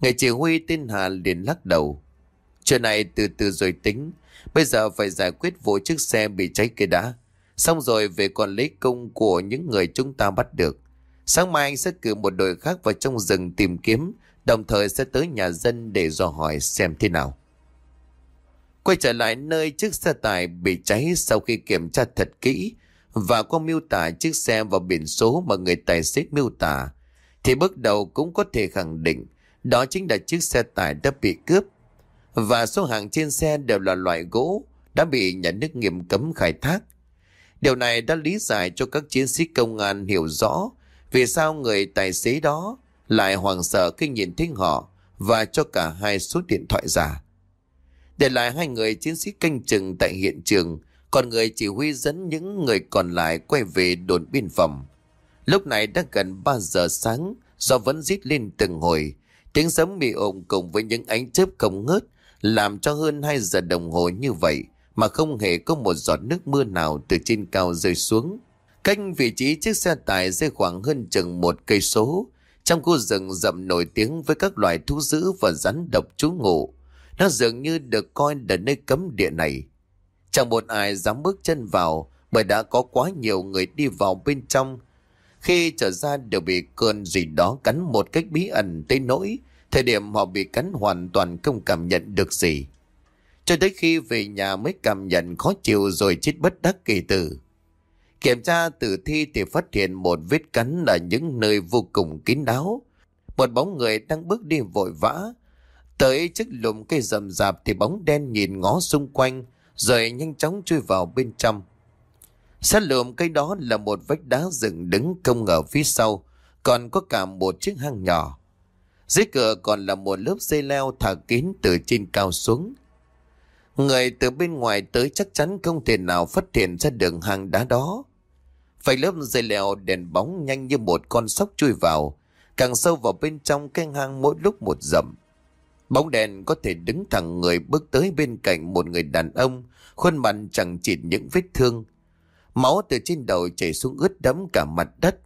Người chỉ huy tên Hà liền lắc đầu. Chuyện này từ từ rồi tính. Bây giờ phải giải quyết vụ chiếc xe bị cháy kia đã. Xong rồi về còn lấy công của những người chúng ta bắt được. Sáng mai anh sẽ cử một đội khác vào trong rừng tìm kiếm Đồng thời sẽ tới nhà dân để dò hỏi xem thế nào. Quay trở lại nơi chiếc xe tải bị cháy sau khi kiểm tra thật kỹ và có miêu tả chiếc xe và biển số mà người tài xế miêu tả, thì bước đầu cũng có thể khẳng định đó chính là chiếc xe tải đã bị cướp và số hàng trên xe đều là loại gỗ đã bị nhà nước nghiêm cấm khai thác. Điều này đã lý giải cho các chiến sĩ công an hiểu rõ vì sao người tài xế đó lại hoàng sợ khi nhìn thấy họ và cho cả hai số điện thoại giả. Để lại hai người chiến sĩ canh chừng tại hiện trường, còn người chỉ huy dẫn những người còn lại quay về đồn biên phòng. Lúc này đã gần 3 giờ sáng, do vẫn rít lên từng hồi, tiếng sấm bị ồn cùng với những ánh chớp không ngớt, làm cho hơn 2 giờ đồng hồ như vậy mà không hề có một giọt nước mưa nào từ trên cao rơi xuống. Cách vị trí chiếc xe tải rơi khoảng hơn chừng một cây số, trong khu rừng rậm nổi tiếng với các loài thú dữ và rắn độc trú ngụ, nó dường như được coi là nơi cấm địa này. Chẳng một ai dám bước chân vào bởi đã có quá nhiều người đi vào bên trong. Khi trở ra đều bị cơn gì đó cắn một cách bí ẩn tới nỗi, thời điểm họ bị cắn hoàn toàn không cảm nhận được gì. Cho tới khi về nhà mới cảm nhận khó chịu rồi chết bất đắc kỳ tử. Kiểm tra tử thi thì phát hiện một vết cắn ở những nơi vô cùng kín đáo. Một bóng người đang bước đi vội vã. Tới trước lùm cây rậm rạp thì bóng đen nhìn ngó xung quanh rồi nhanh chóng chui vào bên trong. Sát lùm cây đó là một vách đá dựng đứng công ở phía sau, còn có cả một chiếc hang nhỏ. Dưới cửa còn là một lớp dây leo thả kín từ trên cao xuống. Người từ bên ngoài tới chắc chắn không thể nào phát hiện ra đường hang đá đó. Phải lớp dây leo đèn bóng nhanh như một con sóc chui vào, càng sâu vào bên trong cái hang mỗi lúc một rậm. Bóng đèn có thể đứng thẳng người bước tới bên cạnh một người đàn ông, khuôn mặt chẳng chịt những vết thương. Máu từ trên đầu chảy xuống ướt đẫm cả mặt đất.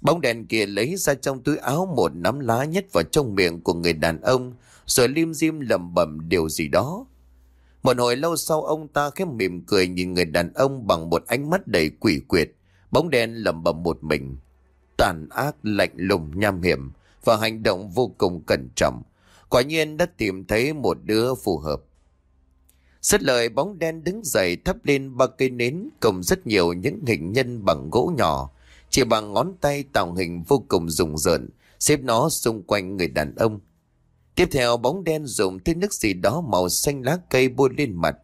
Bóng đèn kia lấy ra trong túi áo một nắm lá nhét vào trong miệng của người đàn ông, rồi lim dim lẩm bẩm điều gì đó. Một hồi lâu sau ông ta khép mỉm cười nhìn người đàn ông bằng một ánh mắt đầy quỷ quyệt. Bóng đen lầm bầm một mình. Tàn ác lạnh lùng nham hiểm. và hành động vô cùng cẩn trọng. Quả nhiên đã tìm thấy một đứa phù hợp. Rất lời bóng đen đứng dậy thắp lên ba cây nến cùng rất nhiều những hình nhân bằng gỗ nhỏ. Chỉ bằng ngón tay tạo hình vô cùng rùng rợn, xếp nó xung quanh người đàn ông. Tiếp theo bóng đen dùng thứ nước gì đó màu xanh lá cây bôi lên mặt.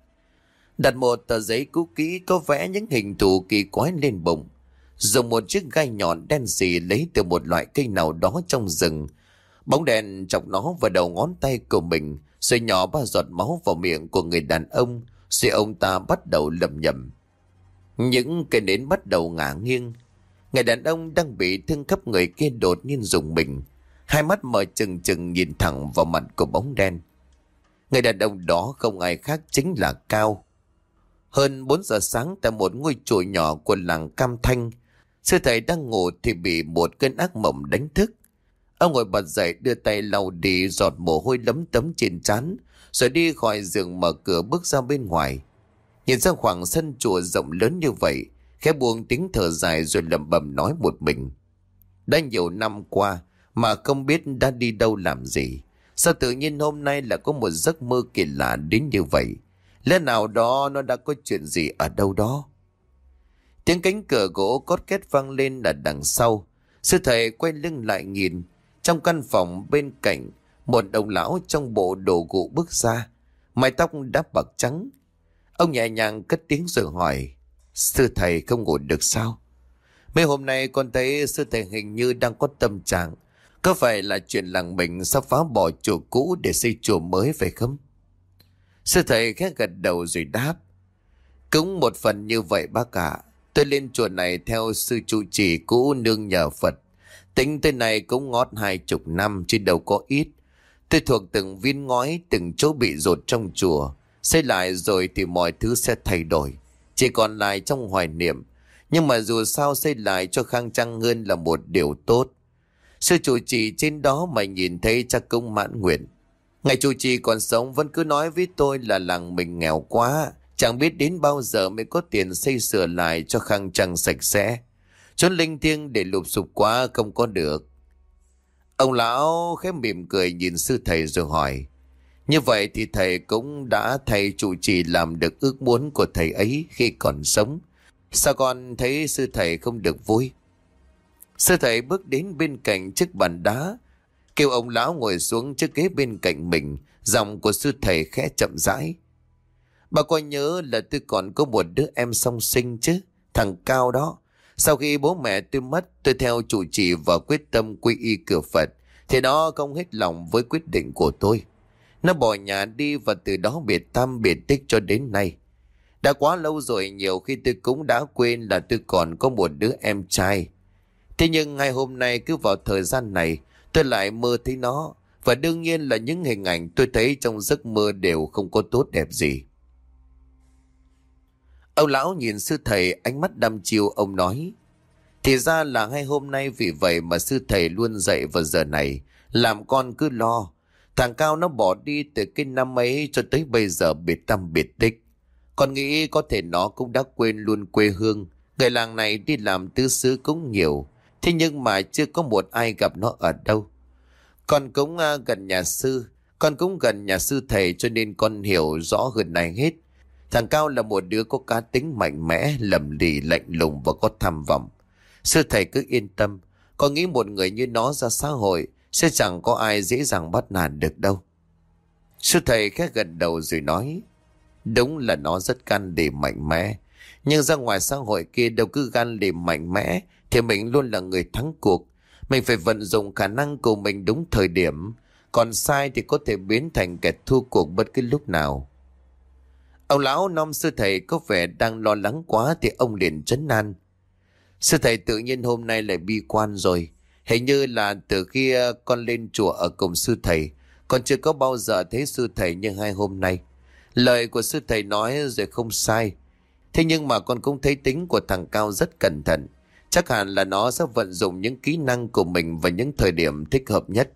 Đặt một tờ giấy cũ kỹ có vẽ những hình thù kỳ quái lên bụng. Dùng một chiếc gai nhọn đen xì lấy từ một loại cây nào đó trong rừng. Bóng đèn chọc nó vào đầu ngón tay của mình, rồi nhỏ ba giọt máu vào miệng của người đàn ông, rồi ông ta bắt đầu lầm nhầm. Những cây nến bắt đầu ngả nghiêng. Người đàn ông đang bị thương khắp người kia đột nhiên dùng mình. Hai mắt mở chừng chừng nhìn thẳng vào mặt của bóng đen. Người đàn ông đó không ai khác chính là Cao. Hơn 4 giờ sáng tại một ngôi chùa nhỏ của làng Cam Thanh, sư thầy đang ngủ thì bị một cơn ác mộng đánh thức. Ông ngồi bật dậy đưa tay lau đi giọt mồ hôi lấm tấm trên trán, rồi đi khỏi giường mở cửa bước ra bên ngoài. Nhìn ra khoảng sân chùa rộng lớn như vậy, khẽ buông tiếng thở dài rồi lẩm bẩm nói một mình. Đã nhiều năm qua mà không biết đã đi đâu làm gì. Sao tự nhiên hôm nay là có một giấc mơ kỳ lạ đến như vậy? Lẽ nào đó nó đã có chuyện gì ở đâu đó? Tiếng cánh cửa gỗ cót két vang lên ở đằng sau. Sư thầy quay lưng lại nhìn. Trong căn phòng bên cạnh, một ông lão trong bộ đồ gụ bước ra. Mái tóc đã bạc trắng. Ông nhẹ nhàng cất tiếng rồi hỏi. Sư thầy không ngủ được sao? Mấy hôm nay con thấy sư thầy hình như đang có tâm trạng. Có phải là chuyện làng mình sắp phá bỏ chùa cũ để xây chùa mới phải không? Sư thầy khẽ gật đầu rồi đáp. Cũng một phần như vậy bác ạ. Tôi lên chùa này theo sư trụ trì cũ nương nhờ Phật. Tính tới này cũng ngót hai chục năm chứ đâu có ít. Tôi thuộc từng viên ngói, từng chỗ bị rột trong chùa. Xây lại rồi thì mọi thứ sẽ thay đổi. Chỉ còn lại trong hoài niệm. Nhưng mà dù sao xây lại cho khang trang hơn là một điều tốt. Sư chủ trì trên đó mà nhìn thấy chắc cũng mãn nguyện. Ngày chủ trì còn sống vẫn cứ nói với tôi là làng mình nghèo quá. Chẳng biết đến bao giờ mới có tiền xây sửa lại cho khang trang sạch sẽ. Chốn linh thiêng để lụp sụp quá không có được. Ông lão khẽ mỉm cười nhìn sư thầy rồi hỏi. Như vậy thì thầy cũng đã thầy chủ trì làm được ước muốn của thầy ấy khi còn sống. Sao con thấy sư thầy không được vui? Sư thầy bước đến bên cạnh chiếc bàn đá, kêu ông lão ngồi xuống chiếc ghế bên cạnh mình, giọng của sư thầy khẽ chậm rãi. Bà có nhớ là tôi còn có một đứa em song sinh chứ, thằng Cao đó. Sau khi bố mẹ tôi mất, tôi theo chủ trì và quyết tâm quy y cửa Phật, thì nó không hết lòng với quyết định của tôi. Nó bỏ nhà đi và từ đó biệt tâm biệt tích cho đến nay. Đã quá lâu rồi nhiều khi tôi cũng đã quên là tôi còn có một đứa em trai. Thế nhưng ngày hôm nay cứ vào thời gian này, tôi lại mơ thấy nó. Và đương nhiên là những hình ảnh tôi thấy trong giấc mơ đều không có tốt đẹp gì. Ông lão nhìn sư thầy, ánh mắt đăm chiêu, ông nói, Thì ra là ngay hôm nay vì vậy mà sư thầy luôn dậy vào giờ này, Làm con cứ lo. Thằng Cao nó bỏ đi từ cái năm ấy cho tới bây giờ biệt tâm biệt tích. Con nghĩ có thể nó cũng đã quên luôn quê hương. Người làng này đi làm tứ xứ cũng nhiều. Thế nhưng mà chưa có một ai gặp nó ở đâu. Con cũng à, gần nhà sư, con cũng gần nhà sư thầy cho nên con hiểu rõ hơn này hết. Thằng Cao là một đứa có cá tính mạnh mẽ, lầm lì, lạnh lùng và có tham vọng. Sư thầy cứ yên tâm, con nghĩ một người như nó ra xã hội sẽ chẳng có ai dễ dàng bắt nạt được đâu. Sư thầy khẽ gật đầu rồi nói, đúng là nó rất can đảm mạnh mẽ, nhưng ra ngoài xã hội kia đâu cứ gan lì mạnh mẽ thì mình luôn là người thắng cuộc. Mình phải vận dụng khả năng của mình đúng thời điểm. Còn sai thì có thể biến thành kẻ thua cuộc bất cứ lúc nào. Ông lão non sư thầy có vẻ đang lo lắng quá thì ông liền chấn an. Sư thầy tự nhiên hôm nay lại bi quan rồi. Hình như là từ khi con lên chùa ở cùng sư thầy, con chưa có bao giờ thấy sư thầy như hai hôm nay. Lời của sư thầy nói rồi không sai. Thế nhưng mà con cũng thấy tính của thằng Cao rất cẩn thận. Chắc hẳn là nó sẽ vận dụng những kỹ năng của mình vào những thời điểm thích hợp nhất.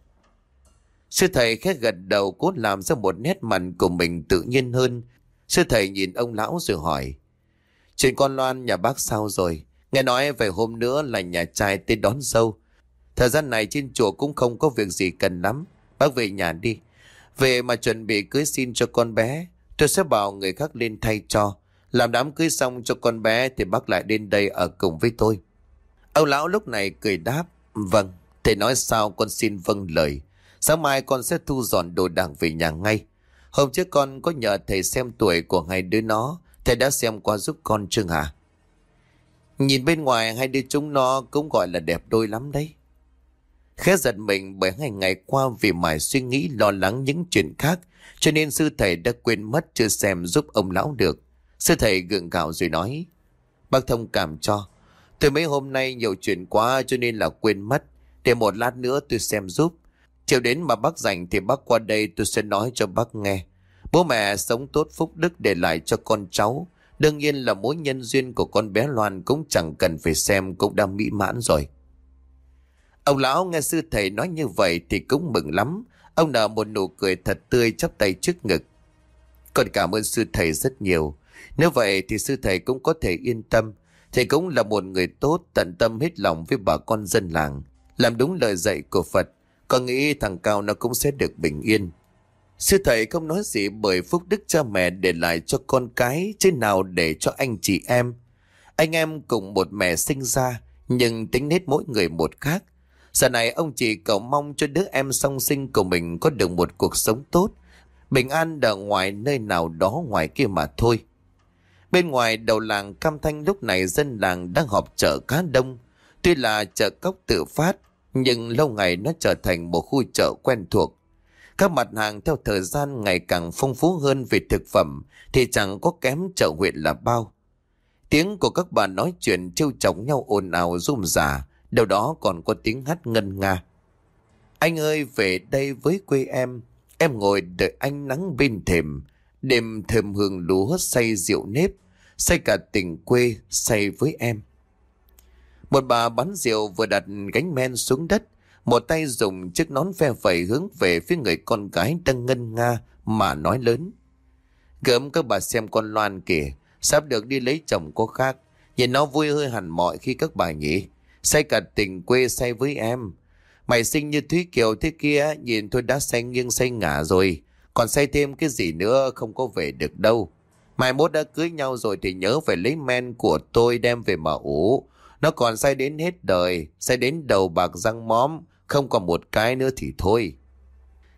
Sư thầy khét gật đầu cố làm ra một nét mặt của mình tự nhiên hơn. Sư thầy nhìn ông lão rồi hỏi. Chuyện con Loan nhà bác sao rồi? Nghe nói về hôm nữa là nhà trai tới đón dâu. Thời gian này trên chùa cũng không có việc gì cần lắm. Bác về nhà đi. Về mà chuẩn bị cưới xin cho con bé. Tôi sẽ bảo người khác lên thay cho. Làm đám cưới xong cho con bé thì bác lại đến đây ở cùng với tôi. Ông lão lúc này cười đáp. Vâng, thầy nói sao con xin vâng lời. Sáng mai con sẽ thu dọn đồ đạc về nhà ngay. Hôm trước con có nhờ thầy xem tuổi của hai đứa nó. Thầy đã xem qua giúp con chưa hả? Nhìn bên ngoài hai đứa chúng nó cũng gọi là đẹp đôi lắm đấy. Khẽ giật mình bởi hai ngày qua vì mải suy nghĩ lo lắng những chuyện khác cho nên sư thầy đã quên mất chưa xem giúp ông lão được. Sư thầy gượng gạo rồi nói, Bác thông cảm cho Tôi mấy hôm nay nhiều chuyện quá cho nên là quên mất Để một lát nữa tôi xem giúp Chiều đến mà bác rảnh thì bác qua đây tôi sẽ nói cho bác nghe Bố mẹ sống tốt phúc đức để lại cho con cháu Đương nhiên là mối nhân duyên của con bé Loan cũng chẳng cần phải xem cũng đã mỹ mãn rồi. Ông lão nghe sư thầy nói như vậy thì cũng mừng lắm. Ông nở một nụ cười thật tươi chắp tay trước ngực. còn cảm ơn sư thầy rất nhiều. Nếu vậy thì sư thầy cũng có thể yên tâm. Thầy cũng là một người tốt, tận tâm hết lòng với bà con dân làng. Làm đúng lời dạy của Phật. Con nghĩ thằng Cao nó cũng sẽ được bình yên. Sư thầy không nói gì bởi phúc đức cha mẹ để lại cho con cái chứ nào để cho anh chị em. Anh em cùng một mẹ sinh ra nhưng tính nết mỗi người một khác. Giờ này ông chỉ cầu mong cho đứa em song sinh của mình có được một cuộc sống tốt, bình an ở ngoài nơi nào đó ngoài kia mà thôi. Bên ngoài đầu làng Cam Thanh lúc này dân làng đang họp chợ cá đông. Tuy là chợ cốc tự phát, nhưng lâu ngày nó trở thành một khu chợ quen thuộc. Các mặt hàng theo thời gian ngày càng phong phú hơn về thực phẩm thì chẳng có kém chợ huyện là bao. Tiếng của các bà nói chuyện trêu chọc nhau ồn ào rôm rả, đâu đó còn có tiếng hát ngân nga. Anh ơi về đây với quê em, em ngồi đợi anh nắng bên thềm, đêm thơm hương lúa say rượu nếp, say cả tình quê say với em. Một bà bán rượu vừa đặt gánh men xuống đất, một tay dùng chiếc nón ve vẩy hướng về phía người con gái đang ngân nga mà nói lớn. Gớm các bà xem con Loan kìa, sắp được đi lấy chồng cô khác. Nhìn nó vui hơi hẳn mọi khi các bà nhỉ. Say cả tình quê say với em. Mày sinh như Thúy Kiều thế kia, nhìn tôi đã say nghiêng say ngả rồi. Còn say thêm cái gì nữa không có về được đâu. Mai mốt đã cưới nhau rồi thì nhớ phải lấy men của tôi đem về mà ủ. Nó còn say đến hết đời, say đến đầu bạc răng móm, không còn một cái nữa thì thôi.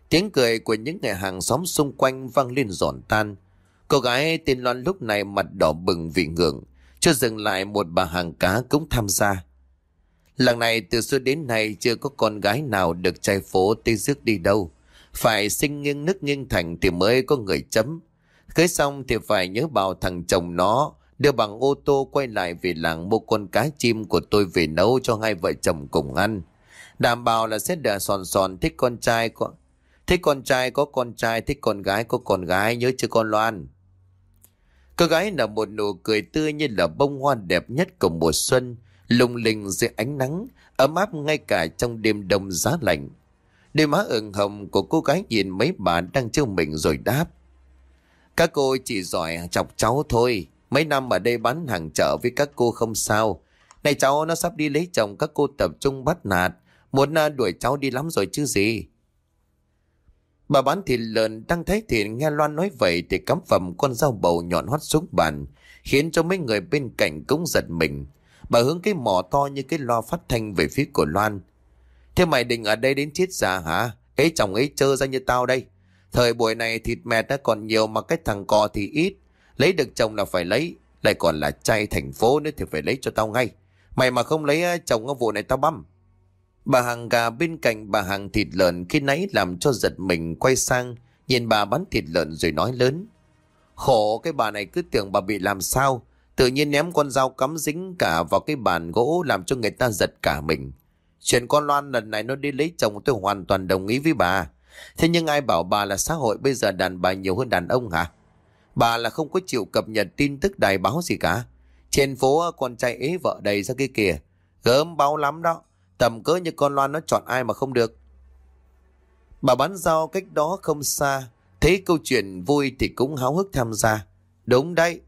Tiếng cười của những người hàng xóm xung quanh vang lên giòn tan. Cô gái tên Loan lúc này mặt đỏ bừng vì ngưỡng, chưa dừng lại một bà hàng cá cũng tham gia. Lần này từ xưa đến nay chưa có con gái nào được trai phố tây rước đi đâu. Phải sinh nghiêng nước nghiêng thành thì mới có người chấm. Cưới xong thì phải nhớ bảo thằng chồng nó đưa bằng ô tô quay lại về làng mua con cá chim của tôi về nấu cho hai vợ chồng cùng ăn. Đảm bảo là sẽ đỡ sòn sòn thích con trai có thích con trai có con trai thích con gái có con gái nhớ chứ con Loan. Cô gái là một nụ cười tươi như là bông hoa đẹp nhất của mùa xuân, lung linh dưới ánh nắng, ấm áp ngay cả trong đêm đông giá lạnh. Đôi má ửng hồng của cô gái nhìn mấy bà đang trêu mình rồi đáp. Các cô chỉ giỏi chọc cháu thôi, mấy năm ở đây bán hàng chợ với các cô không sao. Này cháu nó sắp đi lấy chồng các cô tập trung bắt nạt, muốn à, đuổi cháu đi lắm rồi chứ gì. Bà bán thịt lợn đang thấy thịt nghe Loan nói vậy thì cắm phẩm con dao bầu nhọn hoắt xuống bàn, khiến cho mấy người bên cạnh cũng giật mình. Bà hướng cái mỏ to như cái loa phát thanh về phía của Loan. Thế mày định ở đây đến chết già hả? Ấy chồng ấy chơ ra như tao đây. Thời buổi này thịt mẹt đã còn nhiều mà cái thằng cò thì ít. Lấy được chồng là phải lấy. Lại còn là trai thành phố nữa thì phải lấy cho tao ngay. Mày mà không lấy chồng ở vụ này tao băm. Bà hàng gà bên cạnh bà hàng thịt lợn khi nãy làm cho giật mình quay sang, nhìn bà bán thịt lợn rồi nói lớn. Khổ cái bà này cứ tưởng bà bị làm sao, tự nhiên ném con dao cắm dính cả vào cái bàn gỗ làm cho người ta giật cả mình. Chuyện con Loan lần này nó đi lấy chồng tôi hoàn toàn đồng ý với bà. Thế nhưng ai bảo bà là xã hội bây giờ đàn bà nhiều hơn đàn ông hả? Bà là không có chịu cập nhật tin tức đài báo gì cả. Trên phố ờ, con trai ế vợ đầy ra kia kìa. Gớm báo lắm đó. Tầm cỡ như con Loan nó chọn ai mà không được. Bà bán rau cách đó không xa. Thấy câu chuyện vui thì cũng háo hức tham gia. Đúng đấy.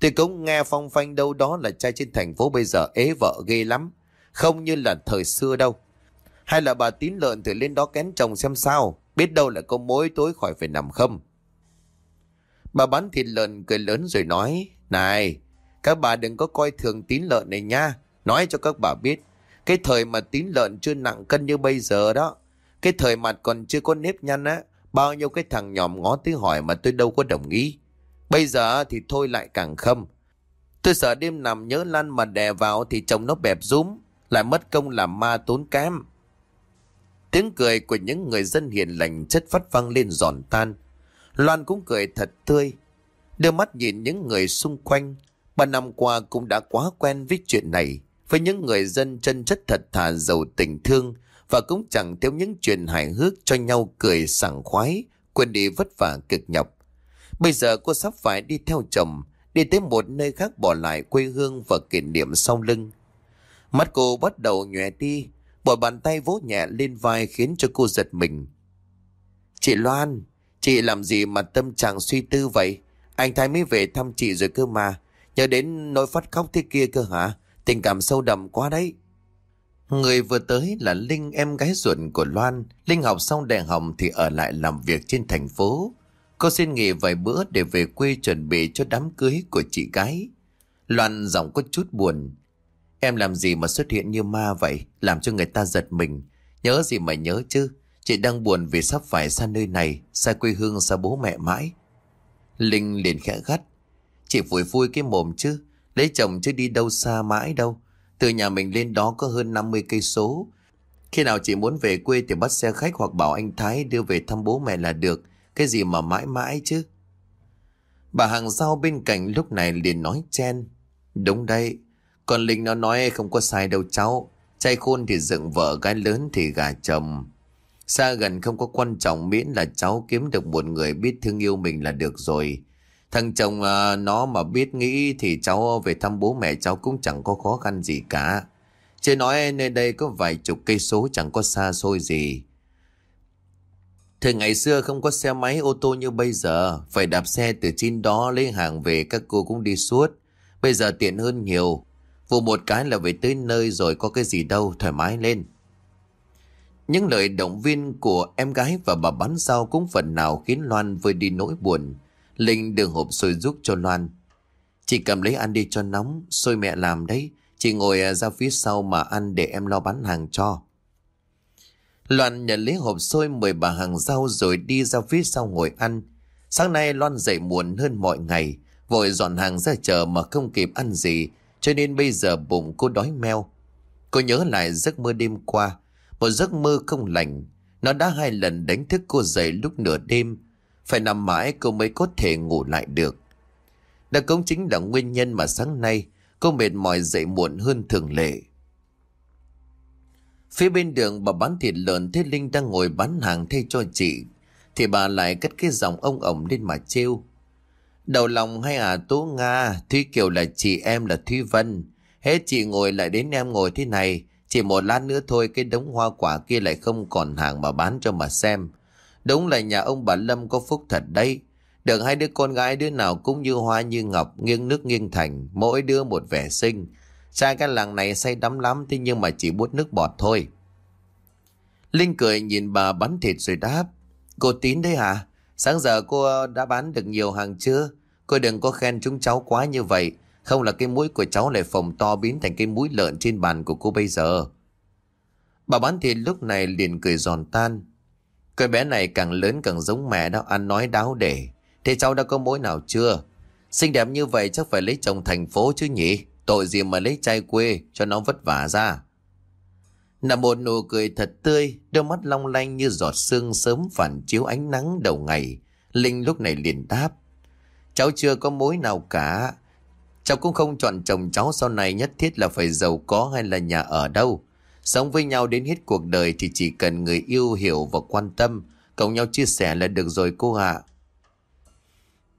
Tôi cũng nghe phong phanh đâu đó là trai trên thành phố bây giờ ế vợ ghê lắm. Không như là thời xưa đâu. Hay là bà tín lợn tự lên đó kén chồng xem sao, biết đâu lại có mối tối khỏi phải nằm không. Bà bán thịt lợn cười lớn rồi nói, Này, các bà đừng có coi thường tín lợn này nha, nói cho các bà biết. Cái thời mà tín lợn chưa nặng cân như bây giờ đó, cái thời mặt còn chưa có nếp nhăn á, bao nhiêu cái thằng nhòm ngó tới hỏi mà tôi đâu có đồng ý. Bây giờ thì thôi lại càng khâm. Tôi sợ đêm nằm nhớ lăn mà đè vào thì chồng nó bẹp rúm, lại mất công làm ma tốn kém. Tiếng cười của những người dân hiền lành chất phát vang lên giòn tan. Loan cũng cười thật tươi. Đưa mắt nhìn những người xung quanh. Ba năm qua cũng đã quá quen với chuyện này. Với những người dân chân chất thật thà giàu tình thương. Và cũng chẳng thiếu những chuyện hài hước cho nhau cười sảng khoái. Quên đi vất vả cực nhọc. Bây giờ cô sắp phải đi theo chồng. Đi tới một nơi khác bỏ lại quê hương và kỷ niệm sau lưng. Mắt cô bắt đầu nhòe đi. Một bàn tay vỗ nhẹ lên vai khiến cho cô giật mình. Chị Loan, chị làm gì mà tâm trạng suy tư vậy? Anh Thái mới về thăm chị rồi cơ mà. Nhớ đến nỗi phát khóc thế kia cơ hả? Tình cảm sâu đậm quá đấy. Người vừa tới là Linh em gái ruột của Loan. Linh học xong đại học thì ở lại làm việc trên thành phố. Cô xin nghỉ vài bữa để về quê chuẩn bị cho đám cưới của chị gái. Loan giọng có chút buồn. Em làm gì mà xuất hiện như ma vậy, làm cho người ta giật mình. Nhớ gì mà nhớ chứ, chị đang buồn vì sắp phải xa nơi này, xa quê hương, xa bố mẹ mãi. Linh liền khẽ gắt. Chị vui vui cái mồm chứ, lấy chồng chứ đi đâu xa mãi đâu. Từ nhà mình lên đó có hơn 50 cây số. Khi nào chị muốn về quê thì bắt xe khách hoặc bảo anh Thái đưa về thăm bố mẹ là được. Cái gì mà mãi mãi chứ. Bà hàng rau bên cạnh lúc này liền nói chen. Đúng đây, còn Linh nó nói không có sai đâu cháu. Trai khôn thì dựng vợ, gái lớn thì gà chồng. Xa gần không có quan trọng miễn là cháu kiếm được một người biết thương yêu mình là được rồi. Thằng chồng à, nó mà biết nghĩ thì cháu về thăm bố mẹ cháu cũng chẳng có khó khăn gì cả. Chưa nói nơi đây có vài chục cây số chẳng có xa xôi gì. Thời ngày xưa không có xe máy ô tô như bây giờ, phải đạp xe từ trên đó lấy hàng về các cô cũng đi suốt. Bây giờ tiện hơn nhiều, Vụ một cái là về tới nơi rồi có cái gì đâu thoải mái lên. Những lời động viên của em gái và bà bán rau cũng phần nào khiến Loan vơi đi nỗi buồn. Linh đường hộp xôi giúp cho Loan. Chị cầm lấy ăn đi cho nóng, xôi mẹ làm đấy. Chị ngồi à, ra phía sau mà ăn để em lo bán hàng cho. Loan nhận lấy hộp xôi mời bà hàng rau rồi đi ra phía sau ngồi ăn. Sáng nay Loan dậy muộn hơn mọi ngày, vội dọn hàng ra chờ mà không kịp ăn gì cho nên bây giờ bụng cô đói meo. Cô nhớ lại giấc mơ đêm qua. Một giấc mơ không lành. Nó đã hai lần đánh thức cô dậy lúc nửa đêm. Phải nằm mãi cô mới có thể ngủ lại được. Đó cũng chính là nguyên nhân mà sáng nay, cô mệt mỏi dậy muộn hơn thường lệ. Phía bên đường bà bán thịt lợn Thế Linh đang ngồi bán hàng thay cho chị. Thì bà lại cất cái giọng ông ổng lên mà trêu. Đầu lòng hay à tú Nga, Thúy Kiều là chị em là Thúy Vân. Hết chị ngồi lại đến em ngồi thế này, chỉ một lát nữa thôi cái đống hoa quả kia lại không còn hàng mà bán cho mà xem. Đúng là nhà ông bà Lâm có phúc thật đấy. Được hai đứa con gái đứa nào cũng như hoa như ngọc, nghiêng nước nghiêng thành, mỗi đứa một vẻ xinh. Trai cái làng này say đắm lắm thế nhưng mà chỉ bút nước bọt thôi. Linh cười nhìn bà bắn thịt rồi đáp. Cô tín đấy hả? Sáng giờ cô đã bán được nhiều hàng chưa? Cô đừng có khen chúng cháu quá như vậy. Không là cái mũi của cháu lại phồng to biến thành cái mũi lợn trên bàn của cô bây giờ. Bà bán thịt lúc này liền cười giòn tan. Cái bé này càng lớn càng giống mẹ đó, ăn nói đáo để. Thế cháu đã có mối nào chưa? Xinh đẹp như vậy chắc phải lấy chồng thành phố chứ nhỉ? Tội gì mà lấy trai quê cho nó vất vả ra. Là một nụ cười thật tươi, đôi mắt long lanh như giọt sương sớm phản chiếu ánh nắng đầu ngày. Linh lúc này liền đáp. Cháu chưa có mối nào cả. Cháu cũng không chọn chồng cháu sau này nhất thiết là phải giàu có hay là nhà ở đâu. Sống với nhau đến hết cuộc đời thì chỉ cần người yêu hiểu và quan tâm, cùng nhau chia sẻ là được rồi cô ạ.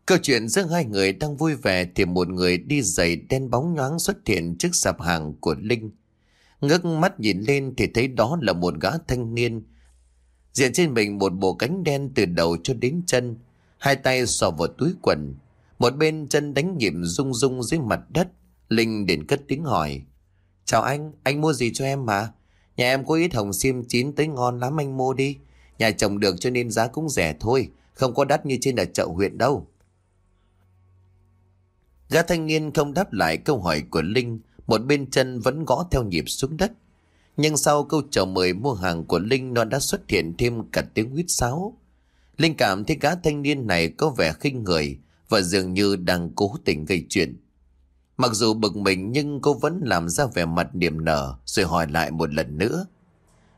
Câu chuyện giữa hai người đang vui vẻ thì một người đi giày đen bóng nhoáng xuất hiện trước sạp hàng của Linh. Ngước mắt nhìn lên thì thấy đó là một gã thanh niên. Diện trên mình một bộ cánh đen từ đầu cho đến chân. Hai tay sò vào túi quần. Một bên chân đánh nhịp rung rung dưới mặt đất. Linh đến cất tiếng hỏi. Chào anh, anh mua gì cho em mà? Nhà em có ít hồng xiêm chín tới ngon lắm anh mua đi. Nhà chồng được cho nên giá cũng rẻ thôi. Không có đắt như trên ở chợ huyện đâu. Gã thanh niên không đáp lại câu hỏi của Linh. Một bên chân vẫn gõ theo nhịp xuống đất. Nhưng sau câu chào mời mua hàng của Linh nó đã xuất hiện thêm cả tiếng huýt sáo. Linh cảm thấy gã thanh niên này có vẻ khinh người và dường như đang cố tình gây chuyện. Mặc dù bực mình nhưng cô vẫn làm ra vẻ mặt niềm nở rồi hỏi lại một lần nữa.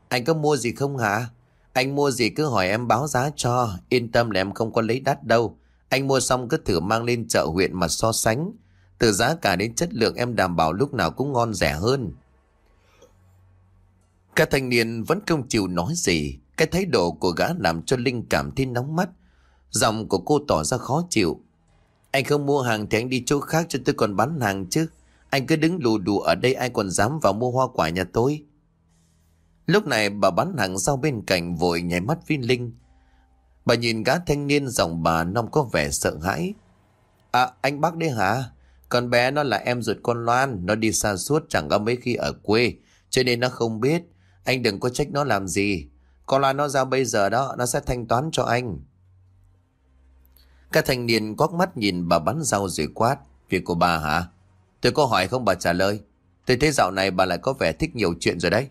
Anh có mua gì không hả? Anh mua gì cứ hỏi em báo giá cho, yên tâm là em không có lấy đắt đâu. Anh mua xong cứ thử mang lên chợ huyện mà so sánh. Từ giá cả đến chất lượng em đảm bảo lúc nào cũng ngon rẻ hơn. Các thanh niên vẫn không chịu nói gì. Cái thái độ của gã làm cho Linh cảm thấy nóng mắt. Giọng của cô tỏ ra khó chịu. Anh không mua hàng thì anh đi chỗ khác cho tôi còn bán hàng chứ. Anh cứ đứng lù đù ở đây ai còn dám vào mua hoa quả nhà tôi. Lúc này bà bán hàng sau bên cạnh vội nhảy mắt với Linh. Bà nhìn gã thanh niên dòng bà nông có vẻ sợ hãi. À anh bác đấy hả? Con bé nó là em ruột con Loan, nó đi xa suốt chẳng có mấy khi ở quê, cho nên nó không biết. Anh đừng có trách nó làm gì. Con Loan nó ra bây giờ đó, nó sẽ thanh toán cho anh. Các thanh niên quắc mắt nhìn bà bắn rau rồi quát. Việc của bà hả? Tôi có hỏi không bà trả lời. Tôi thấy dạo này bà lại có vẻ thích nhiều chuyện rồi đấy.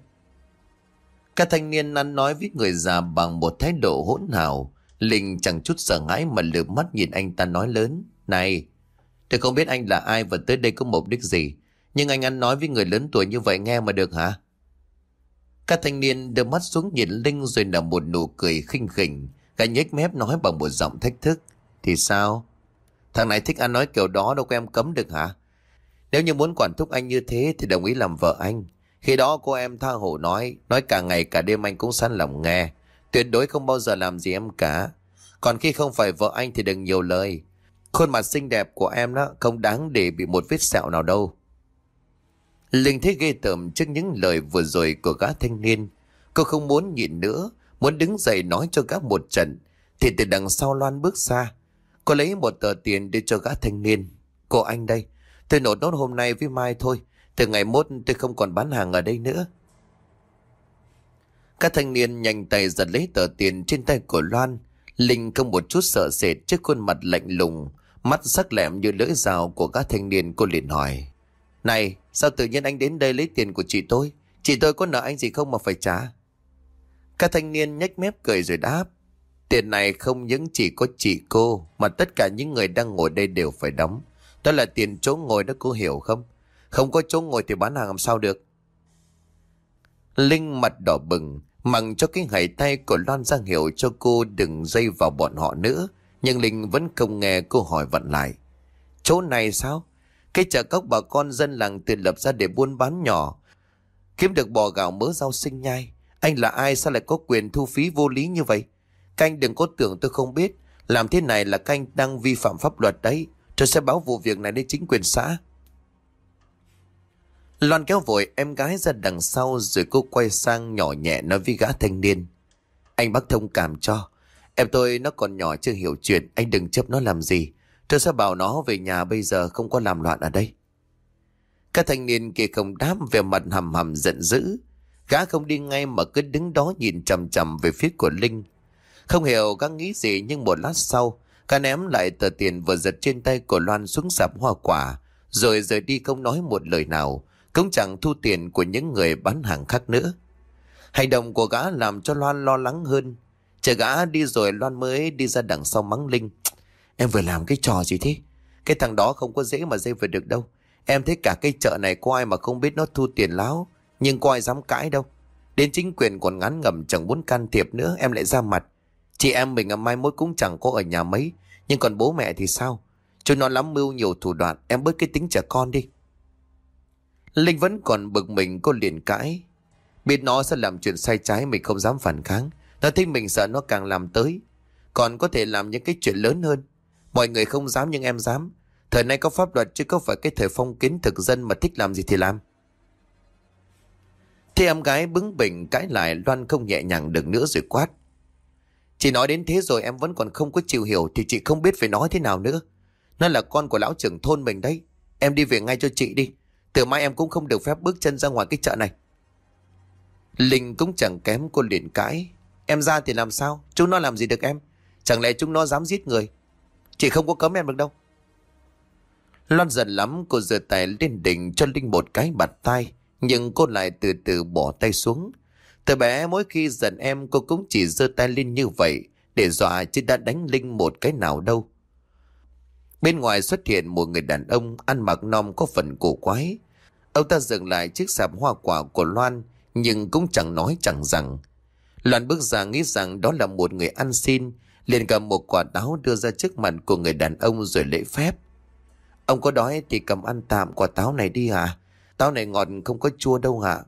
Các thanh niên ăn nói với người già bằng một thái độ hỗn hào. Linh chẳng chút sợ hãi mà lượm mắt nhìn anh ta nói lớn. Này, tôi không biết anh là ai và tới đây có mục đích gì. Nhưng anh ăn nói với người lớn tuổi như vậy nghe mà được hả? Các thanh niên đưa mắt xuống nhìn Linh rồi nở một nụ cười khinh khỉnh. Cả nhếch mép nói bằng một giọng thách thức. Thì sao? Thằng này thích ăn nói kiểu đó đâu có em cấm được hả? Nếu như muốn quản thúc anh như thế thì đồng ý làm vợ anh. Khi đó cô em tha hồ nói, nói cả ngày cả đêm anh cũng sẵn lòng nghe. Tuyệt đối không bao giờ làm gì em cả. Còn khi không phải vợ anh thì đừng nhiều lời. Khuôn mặt xinh đẹp của em đó không đáng để bị một vết sẹo nào đâu. Linh thấy ghê tởm trước những lời vừa rồi của gã thanh niên. Cô không muốn nhịn nữa, muốn đứng dậy nói cho gã một trận. Thì từ đằng sau Loan bước xa. Cô lấy một tờ tiền đưa cho gã thanh niên. Cô anh đây, tôi nộp nốt hôm nay với mai thôi. Từ ngày mốt tôi không còn bán hàng ở đây nữa. Các thanh niên nhanh tay giật lấy tờ tiền trên tay của Loan. Linh không một chút sợ sệt trước khuôn mặt lạnh lùng, mắt sắc lẹm như lưỡi dao của các thanh niên cô liền hỏi. Này, sao tự nhiên anh đến đây lấy tiền của chị tôi? Chị tôi có nợ anh gì không mà phải trả? Các thanh niên nhếch mép cười rồi đáp. Tiền này không những chỉ có chị cô, mà tất cả những người đang ngồi đây đều phải đóng. Đó là tiền chỗ ngồi đó cô hiểu không? Không có chỗ ngồi thì bán hàng làm sao được? Linh mặt đỏ bừng, mặng cho cái hãy tay của Loan Giang hiểu cho cô đừng dây vào bọn họ nữa. Nhưng Linh vẫn không nghe cô hỏi vận lại. Chỗ này sao? Cái chợ cốc bà con dân làng tiền lập ra để buôn bán nhỏ. Kiếm được bò gạo mớ rau sinh nhai. Anh là ai sao lại có quyền thu phí vô lý như vậy? Canh đừng có tưởng tôi không biết. Làm thế này là canh đang vi phạm pháp luật đấy. Tôi sẽ báo vụ việc này đến chính quyền xã. Loan kéo vội em gái ra đằng sau rồi cô quay sang nhỏ nhẹ nói với gã thanh niên. Anh bác thông cảm cho. Em tôi nó còn nhỏ chưa hiểu chuyện, anh đừng chấp nó làm gì. Tôi sẽ bảo nó về nhà bây giờ không có làm loạn ở đây. Các thanh niên kia không đáp về mặt hầm hầm giận dữ. Gã không đi ngay mà cứ đứng đó nhìn chầm chầm về phía của Linh. Không hiểu gã nghĩ gì nhưng một lát sau, gã ném lại tờ tiền vừa giật trên tay của Loan xuống sạp hoa quả, rồi rời đi không nói một lời nào, cũng chẳng thu tiền của những người bán hàng khác nữa. Hành động của gã làm cho Loan lo lắng hơn. Chờ gã đi rồi Loan mới đi ra đằng sau mắng Linh. Em vừa làm cái trò gì thế? Cái thằng đó không có dễ mà dây về được đâu. Em thấy cả cái chợ này có ai mà không biết nó thu tiền láo. Nhưng có ai dám cãi đâu. Đến chính quyền còn ngắn ngầm chẳng muốn can thiệp nữa, em lại ra mặt. Chị em mình mai mốt cũng chẳng có ở nhà mấy. Nhưng còn bố mẹ thì sao? Chúng nó lắm mưu nhiều thủ đoạn. Em bớt cái tính trẻ con đi. Linh vẫn còn bực mình, cô liền cãi. Biết nó sẽ làm chuyện sai trái, mình không dám phản kháng. Nó thấy mình sợ nó càng làm tới. Còn có thể làm những cái chuyện lớn hơn. Mọi người không dám nhưng em dám. Thời nay có pháp luật chứ không phải cái thời phong kiến thực dân mà thích làm gì thì làm. Thế em gái bứng bỉnh cãi lại, Loan không nhẹ nhàng được nữa rồi quát. Chị nói đến thế rồi em vẫn còn không có chịu hiểu thì chị không biết phải nói thế nào nữa. Nó là con của lão trưởng thôn mình đấy. Em đi về ngay cho chị đi. Từ mai em cũng không được phép bước chân ra ngoài cái chợ này. Linh cũng chẳng kém cô liền cãi. Em ra thì làm sao? Chúng nó làm gì được em? Chẳng lẽ chúng nó dám giết người? Chị không có cấm em được đâu. Loan giận lắm, cô giơ tay lên đỉnh cho Linh một cái bạt tay. Nhưng cô lại từ từ bỏ tay xuống. Từ bé, mỗi khi giận em, cô cũng chỉ giơ tay lên như vậy để dọa chứ đã đánh Linh một cái nào đâu. Bên ngoài xuất hiện một người đàn ông ăn mặc nom có phần cổ quái. Ông ta dừng lại chiếc sạp hoa quả của Loan, nhưng cũng chẳng nói chẳng rằng. Loan bước ra nghĩ rằng đó là một người ăn xin, liền cầm một quả táo đưa ra trước mặt của người đàn ông rồi lễ phép. Ông có đói thì cầm ăn tạm quả táo này đi à? Táo này ngọt không có chua đâu hả?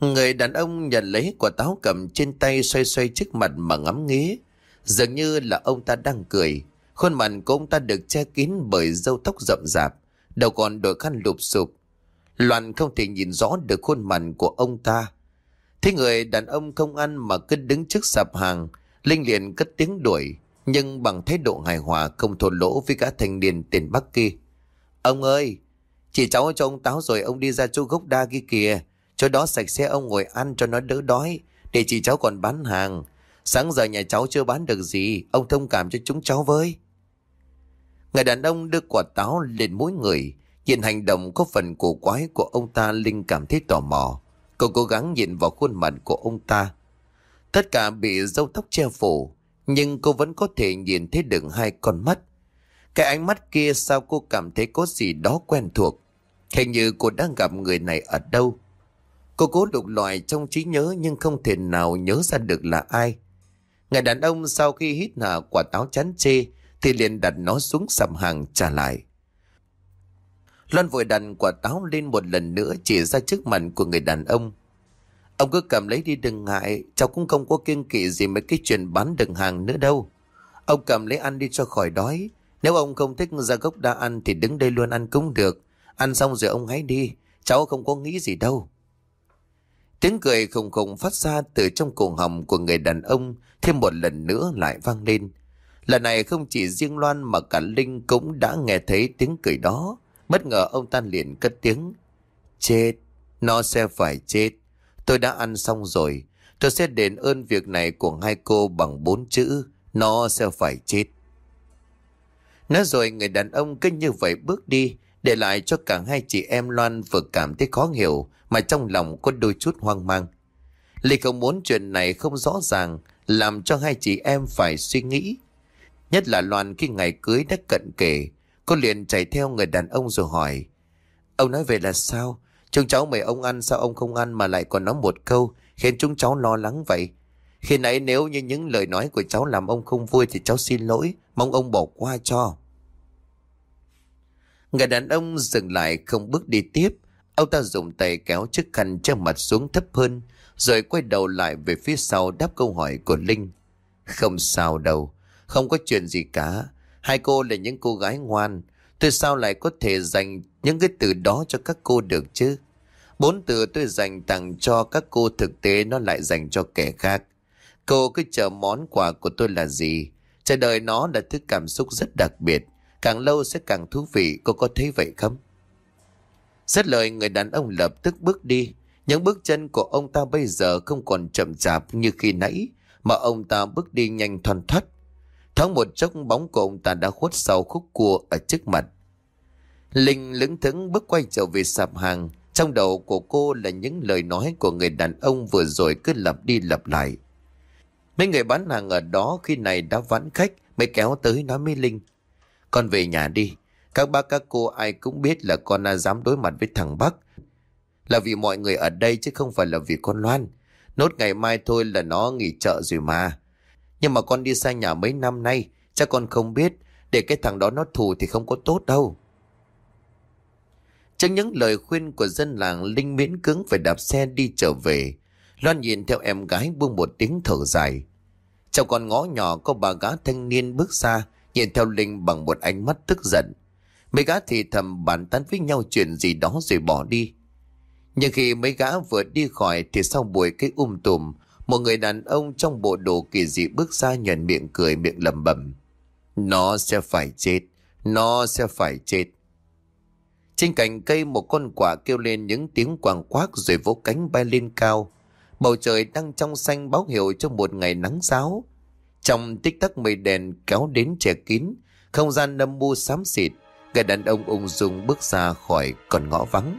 Người đàn ông nhận lấy quả táo cầm trên tay xoay xoay trước mặt mà ngắm nghía. Dường như là ông ta đang cười. Khuôn mặt của ông ta được che kín bởi râu tóc rậm rạp. Đầu còn đội khăn lụp sụp. Loan không thể nhìn rõ được khuôn mặt của ông ta. Thế người đàn ông không ăn mà cứ đứng trước sạp hàng. Linh liền cất tiếng đuổi. Nhưng bằng thái độ hài hòa không thổ lỗ với cả thanh niên tên Bắc kia. Ông ơi! Chị cháu cho ông táo rồi ông đi ra chỗ gốc đa kia kìa. Chỗ đó sạch sẽ, ông ngồi ăn cho nó đỡ đói. Để chị cháu còn bán hàng. Sáng giờ nhà cháu chưa bán được gì. Ông thông cảm cho chúng cháu với. Người đàn ông đưa quả táo lên mỗi người. Nhìn hành động có phần cổ quái của ông ta, Linh cảm thấy tò mò. Cô cố gắng nhìn vào khuôn mặt của ông ta. Tất cả bị râu tóc che phủ. Nhưng cô vẫn có thể nhìn thấy được hai con mắt. Cái ánh mắt kia sao cô cảm thấy có gì đó quen thuộc. Hình như cô đang gặp người này ở đâu. Cô cố đục loại trong trí nhớ nhưng không thể nào nhớ ra được là ai. Người đàn ông sau khi hít hà quả táo chán chê thì liền đặt nó xuống sầm hàng trả lại. Loan vội đặt quả táo lên một lần nữa chỉ ra trước mặt của người đàn ông. Ông cứ cầm lấy đi đừng ngại, cháu cũng không có kiêng kỵ gì mấy cái chuyện bán đường hàng nữa đâu. Ông cầm lấy ăn đi cho khỏi đói. Nếu ông không thích ra gốc đa ăn thì đứng đây luôn ăn cũng được. Ăn xong rồi ông hãy đi, cháu không có nghĩ gì đâu. Tiếng cười khùng khùng phát ra từ trong cổ họng của người đàn ông thêm một lần nữa lại vang lên. Lần này không chỉ riêng Loan mà cả Linh cũng đã nghe thấy tiếng cười đó. Bất ngờ ông ta liền cất tiếng. Chết, nó sẽ phải chết. Tôi đã ăn xong rồi. Tôi sẽ đền ơn việc này của hai cô bằng bốn chữ. Nó sẽ phải chết. Nói rồi người đàn ông cứ như vậy bước đi, để lại cho cả hai chị em Loan vừa cảm thấy khó hiểu, mà trong lòng có đôi chút hoang mang. Ly không muốn chuyện này không rõ ràng, làm cho hai chị em phải suy nghĩ. Nhất là Loan khi ngày cưới đã cận kề, cô liền chạy theo người đàn ông rồi hỏi. Ông nói về là sao? Chúng cháu mời ông ăn sao ông không ăn mà lại còn nói một câu khiến chúng cháu lo lắng vậy? Khi nãy nếu như những lời nói của cháu làm ông không vui thì cháu xin lỗi, mong ông bỏ qua cho. Người đàn ông dừng lại không bước đi tiếp, Ông ta dùng tay kéo chiếc khăn che mặt xuống thấp hơn, rồi quay đầu lại về phía sau đáp câu hỏi của Linh. Không sao đâu, không có chuyện gì cả. Hai cô là những cô gái ngoan, tôi sao lại có thể dành những cái từ đó cho các cô được chứ? Bốn từ tôi dành tặng cho các cô thực tế nó lại dành cho kẻ khác. Cô cứ chờ món quà của tôi là gì? Chờ đợi nó là thứ cảm xúc rất đặc biệt. Càng lâu sẽ càng thú vị, cô có thấy vậy không? Xét lời người đàn ông lập tức bước đi. Những bước chân của ông ta bây giờ không còn chậm chạp như khi nãy, mà ông ta bước đi nhanh thoăn thoắt. Thoáng một chốc bóng của ông ta đã khuất sau khúc cua ở trước mặt. Linh lững thững bước quay trở về sạp hàng. Trong đầu của cô là những lời nói của người đàn ông vừa rồi cứ lặp đi lặp lại. Mấy người bán hàng ở đó khi này đã vãn khách mới kéo tới nói với Linh. Con về nhà đi, các bác các cô ai cũng biết là con đã dám đối mặt với thằng Bắc. Là vì mọi người ở đây chứ không phải là vì con Loan. Nốt ngày mai thôi là nó nghỉ chợ rồi mà. Nhưng mà con đi xa nhà mấy năm nay, chắc con không biết. Để cái thằng đó nó thù thì không có tốt đâu. Trước những lời khuyên của dân làng Linh miễn cứng phải đạp xe đi trở về. Loan nhìn theo em gái buông một tiếng thở dài. Trong con ngõ nhỏ có bà gã thanh niên bước xa, nhìn theo Linh bằng một ánh mắt tức giận. Mấy gã thì thầm bàn tán với nhau chuyện gì đó rồi bỏ đi. Nhưng khi mấy gã vừa đi khỏi thì sau buổi cái um tùm, một người đàn ông trong bộ đồ kỳ dị bước ra nhận miệng cười miệng lầm bầm. Nó sẽ phải chết, nó sẽ phải chết. Trên cành cây một con quả kêu lên những tiếng quàng quác rồi vỗ cánh bay lên cao. Bầu trời đang trong xanh báo hiệu cho một ngày nắng giáo. Trong tích tắc mây đèn kéo đến che kín, không gian nâm bu xám xịt, người đàn ông ung dung bước ra khỏi con ngõ vắng.